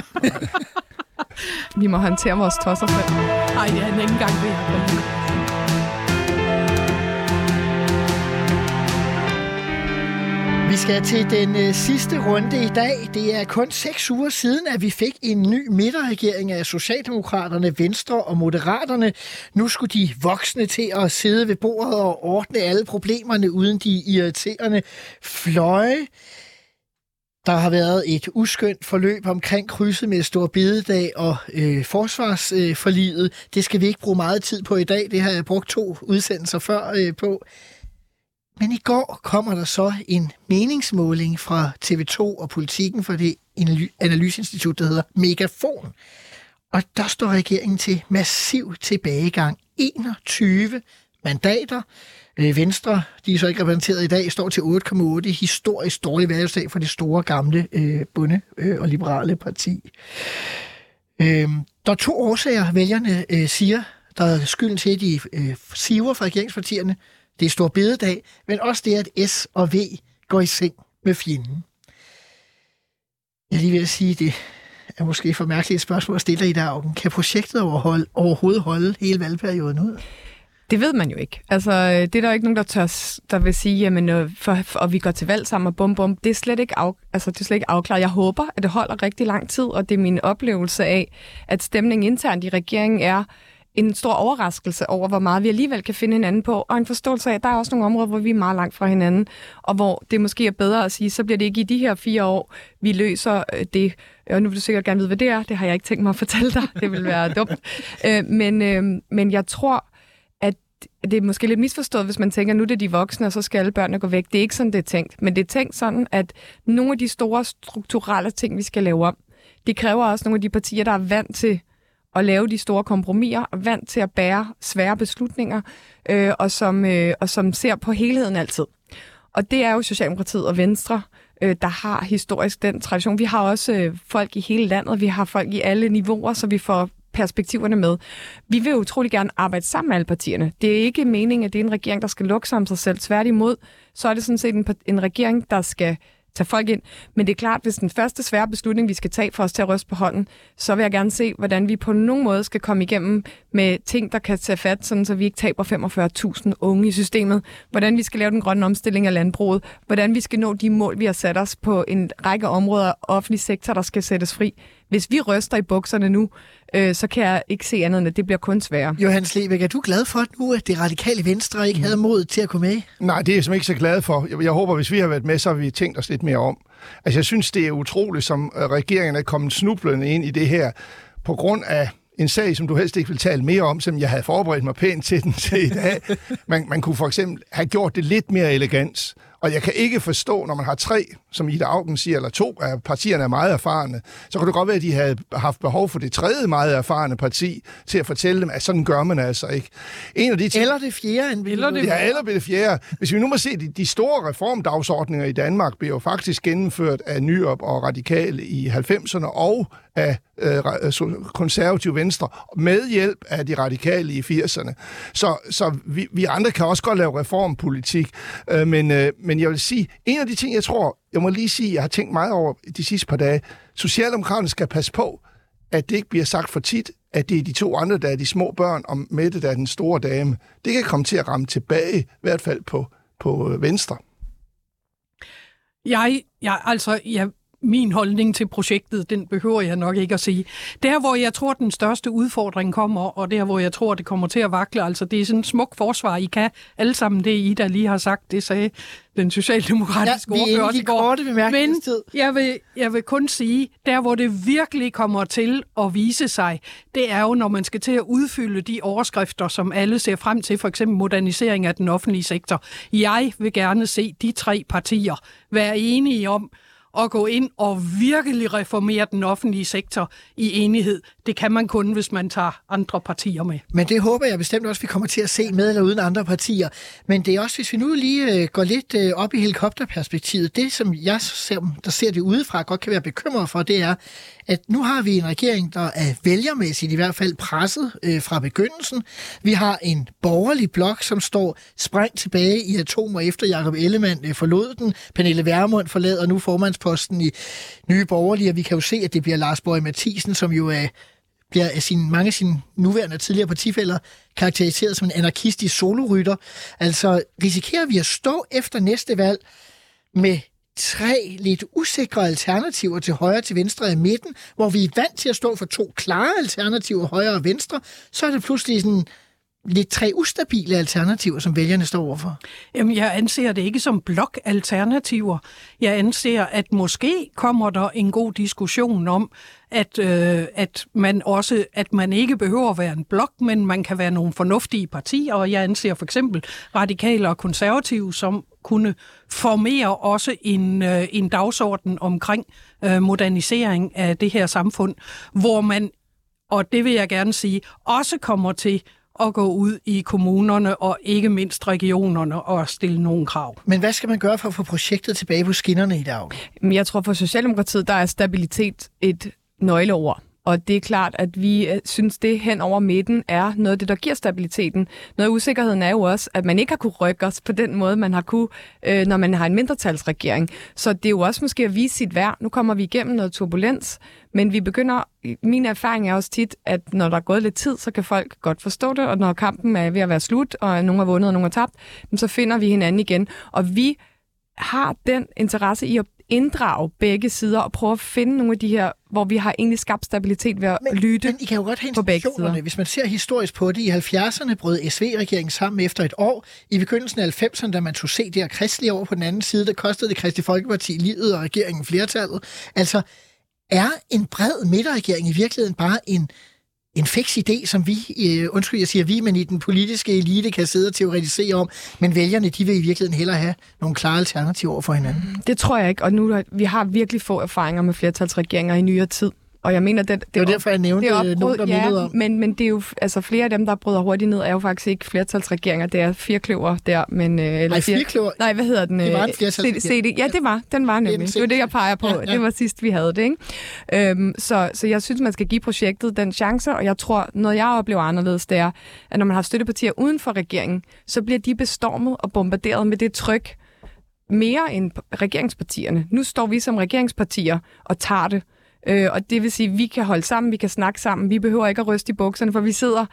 Vi må håndtere vores tosser selv. Nej, det er han ikke engang ved Vi skal til den øh, sidste runde i dag. Det er kun seks uger siden, at vi fik en ny midterregering af Socialdemokraterne, Venstre og Moderaterne. Nu skulle de voksne til at sidde ved bordet og ordne alle problemerne uden de irriterende fløje. Der har været et uskyndt forløb omkring krydset med Stor Bededag og øh, forsvarsforliget. Øh, det skal vi ikke bruge meget tid på i dag. Det har jeg brugt to udsendelser før øh, på. Men i går kommer der så en meningsmåling fra TV2 og politikken for det analyseinstitut, der hedder Megafon. Og der står regeringen til massiv tilbagegang. 21 mandater. Øh, Venstre, de er så ikke repræsenteret i dag, står til 8,8. Historisk dårlig valgsdag for det store gamle øh, bunde øh, og liberale parti. Øh, der er to årsager, vælgerne øh, siger, der er skylden til, at de øh, siver fra regeringspartierne. Det er stor bededag, men også det, at S og V går i seng med fjenden. Jeg lige vil sige, det er måske for mærkeligt et spørgsmål at stille i dag. Kan projektet overholde, overhovedet holde hele valgperioden ud? Det ved man jo ikke. Altså, det er der ikke nogen, der tør, der vil sige, jamen, øh, for, for, og vi går til valg sammen og bum bum. Det er slet ikke, af, altså, det er slet ikke afklaret. Jeg håber, at det holder rigtig lang tid, og det er min oplevelse af, at stemningen internt i regeringen er, en stor overraskelse over, hvor meget vi alligevel kan finde hinanden på, og en forståelse af, at der er også nogle områder, hvor vi er meget langt fra hinanden, og hvor det måske er bedre at sige, så bliver det ikke i de her fire år, vi løser øh, det. Og nu vil du sikkert gerne vide, hvad det er. Det har jeg ikke tænkt mig at fortælle dig. Det vil være dumt. Øh, men, øh, men jeg tror, det er måske lidt misforstået, hvis man tænker, nu er det de voksne, og så skal alle børnene gå væk. Det er ikke sådan, det er tænkt. Men det er tænkt sådan, at nogle af de store strukturelle ting, vi skal lave om, det kræver også nogle af de partier, der er vant til at lave de store kompromiser, og vant til at bære svære beslutninger, øh, og, som, øh, og som ser på helheden altid. Og det er jo Socialdemokratiet og Venstre, øh, der har historisk den tradition. Vi har også øh, folk i hele landet, vi har folk i alle niveauer, så vi får perspektiverne med. Vi vil utrolig gerne arbejde sammen med alle partierne. Det er ikke meningen, at det er en regering, der skal lukke sig om sig selv. Tværtimod, så er det sådan set en, en regering, der skal tage folk ind. Men det er klart, hvis den første svære beslutning, vi skal tage for os til at ryste på hånden, så vil jeg gerne se, hvordan vi på nogen måde skal komme igennem med ting, der kan tage fat, sådan så vi ikke taber 45.000 unge i systemet. Hvordan vi skal lave den grønne omstilling af landbruget. Hvordan vi skal nå de mål, vi har sat os på en række områder af offentlig sektor, der skal sættes fri. Hvis vi ryster i bukserne nu, øh, så kan jeg ikke se andet end, at det bliver kun sværere. Johannes Lebæk, er du glad for nu, at det radikale venstre ikke mm. havde mod til at komme med? Nej, det er jeg simpelthen ikke så glad for. Jeg, jeg håber, hvis vi har været med, så har vi tænkt os lidt mere om. Altså, jeg synes, det er utroligt, som øh, regeringen er kommet snublende ind i det her, på grund af en sag, som du helst ikke vil tale mere om, som jeg havde forberedt mig pænt til den til i dag. Man, man kunne for eksempel have gjort det lidt mere elegant. Og jeg kan ikke forstå, når man har tre, som Ida Augen siger, eller to af partierne er meget erfarne, så kunne det godt være, at de havde haft behov for det tredje meget erfarne parti til at fortælle dem, at sådan gør man altså ikke. En af de ting, eller det fjerde. En eller det, ja, eller det fjerde. Hvis vi nu må se, de, de store reformdagsordninger i Danmark bliver jo faktisk gennemført af Nyop og Radikale i 90'erne og af øh, konservative venstre, med hjælp af de radikale i 80'erne. Så, så vi, vi andre kan også godt lave reformpolitik, øh, men, øh, men jeg vil sige, en af de ting, jeg tror, jeg må lige sige, jeg har tænkt meget over de sidste par dage, Socialdemokraterne skal passe på, at det ikke bliver sagt for tit, at det er de to andre, der er de små børn, og Mette, der er den store dame. Det kan komme til at ramme tilbage, i hvert fald på, på øh, venstre. Jeg, jeg, altså, jeg min holdning til projektet, den behøver jeg nok ikke at sige. Der, hvor jeg tror, den største udfordring kommer, og der, hvor jeg tror, det kommer til at vakle, altså det er sådan en smuk forsvar. I kan alle sammen det, I der lige har sagt, det sagde den socialdemokratiske Ja, er ordfører også i går. Men jeg vil, jeg vil kun sige, der hvor det virkelig kommer til at vise sig, det er jo, når man skal til at udfylde de overskrifter, som alle ser frem til, for eksempel modernisering af den offentlige sektor. Jeg vil gerne se de tre partier være enige om, at gå ind og virkelig reformere den offentlige sektor i enighed. Det kan man kun, hvis man tager andre partier med. Men det håber jeg bestemt også, vi kommer til at se med eller uden andre partier. Men det er også, hvis vi nu lige øh, går lidt øh, op i helikopterperspektivet, det som jeg ser, der ser det udefra, godt kan være bekymret for, det er, at nu har vi en regering, der er vælgermæssigt i hvert fald presset øh, fra begyndelsen. Vi har en borgerlig blok, som står sprængt tilbage i atomer efter Jakob Ellemann øh, forlod den. Pernille Vermund forlader nu formandsposten i Nye Borgerlige, og vi kan jo se, at det bliver Lars Borg Mathisen, som jo er bliver af sine, mange af sine nuværende og tidligere partifælder karakteriseret som en anarkistisk solorytter. Altså risikerer vi at stå efter næste valg med tre lidt usikre alternativer til højre, til venstre og i midten, hvor vi er vant til at stå for to klare alternativer, højre og venstre, så er det pludselig sådan lidt tre ustabile alternativer, som vælgerne står overfor. Jamen, jeg anser det ikke som blokalternativer. Jeg anser, at måske kommer der en god diskussion om, at, øh, at man også at man ikke behøver at være en blok, men man kan være nogle fornuftige partier, og jeg anser for eksempel radikale og konservative som kunne formere også en, øh, en dagsorden omkring øh, modernisering af det her samfund, hvor man, og det vil jeg gerne sige, også kommer til at gå ud i kommunerne og ikke mindst regionerne og stille nogle krav. Men hvad skal man gøre for at få projektet tilbage på skinnerne i dag? Men Jeg tror for Socialdemokratiet, der er stabilitet et nøgleord. Og det er klart, at vi øh, synes, det hen over midten er noget af det, der giver stabiliteten. Noget af usikkerheden er jo også, at man ikke har kunne rykke os på den måde, man har kunne, øh, når man har en mindretalsregering. Så det er jo også måske at vise sit værd. Nu kommer vi igennem noget turbulens, men vi begynder, min erfaring er også tit, at når der er gået lidt tid, så kan folk godt forstå det, og når kampen er ved at være slut, og nogen har vundet, og nogen har tabt, så finder vi hinanden igen. Og vi har den interesse i at inddrage begge sider og prøve at finde nogle af de her, hvor vi har egentlig skabt stabilitet ved at Men, lytte. men I kan jo godt have på begge sider. Hvis man ser historisk på det, i 70'erne brød SV-regeringen sammen efter et år. I begyndelsen af 90'erne, da man tog se det her kristelige over på den anden side, der kostede det Kristi Folkeparti livet og regeringen flertallet. Altså, er en bred midterregering i virkeligheden bare en, en fix idé, som vi, øh, undskyld, jeg siger vi, men i den politiske elite kan sidde og teoretisere om, men vælgerne, de vil i virkeligheden hellere have nogle klare alternativer for hinanden. Mm, det tror jeg ikke, og nu vi har virkelig få erfaringer med flertalsregeringer i nyere tid. Og jeg mener, det, Det var derfor, jeg nævnte det øh, nogen, der ja, mindede om. men, men det er jo, altså flere af dem, der bryder hurtigt ned, er jo faktisk ikke flertalsregeringer. Det er firkløver der, men... øh, Eller Nej, firkløver. Nej, hvad hedder den? Det var en Øh, flertalsregering. CD, ja, det var. Den var nemlig. Det var det, jeg peger på. Ja, ja. Det var sidst, vi havde det, ikke? Øhm, så, så jeg synes, man skal give projektet den chance, og jeg tror, noget jeg oplever anderledes, det er, at når man har støttepartier uden for regeringen, så bliver de bestormet og bombarderet med det tryk, mere end regeringspartierne. Nu står vi som regeringspartier og tager det. Øh, og det vil sige, at vi kan holde sammen, vi kan snakke sammen, vi behøver ikke at ryste i bukserne, for vi sidder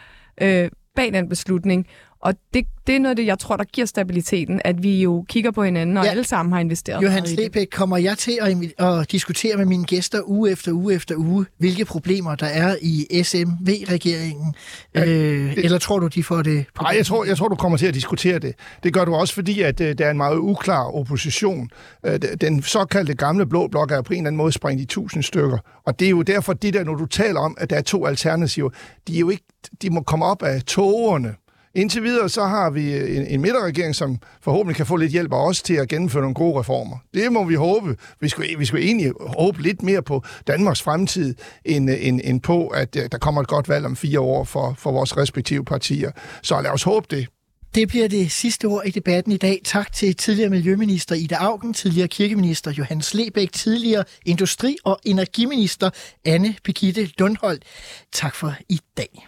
øh, bag den beslutning. Og det, det er noget af det, jeg tror, der giver stabiliteten, at vi jo kigger på hinanden, og Ja. ja. alle sammen har investeret Johan det. Slebæk, kommer jeg til at, at diskutere med mine gæster uge efter uge efter uge, hvilke problemer der er i SMV-regeringen? Øh, eller tror du, de får det? på Nej, jeg tror, jeg tror, du kommer til at diskutere det. Det gør du også, fordi at øh, der er en meget uklar opposition. Øh, den såkaldte gamle blå blok er på en eller anden måde sprængt i tusind stykker. Og det er jo derfor, det der, når du taler om, at der er to alternativer, de, er jo ikke, de må komme op af togerne. Indtil videre, så har vi øh, en, en midterregering, som forhåbentlig kan få lidt hjælp af os til at gennemføre nogle gode reformer. Det må vi håbe. Vi skulle, vi skulle egentlig håbe lidt mere på Danmarks fremtid, end, øh, end, end på, at øh, der kommer et godt valg om fire år for, for vores respektive partier. Så lad os håbe det. Det bliver det sidste ord i debatten i dag. Tak til tidligere Miljøminister Ida Augen, tidligere kirkeminister Johan Slebæk, tidligere Industri- og Energiminister Anne Begitte Lundholdt. Tak for i dag.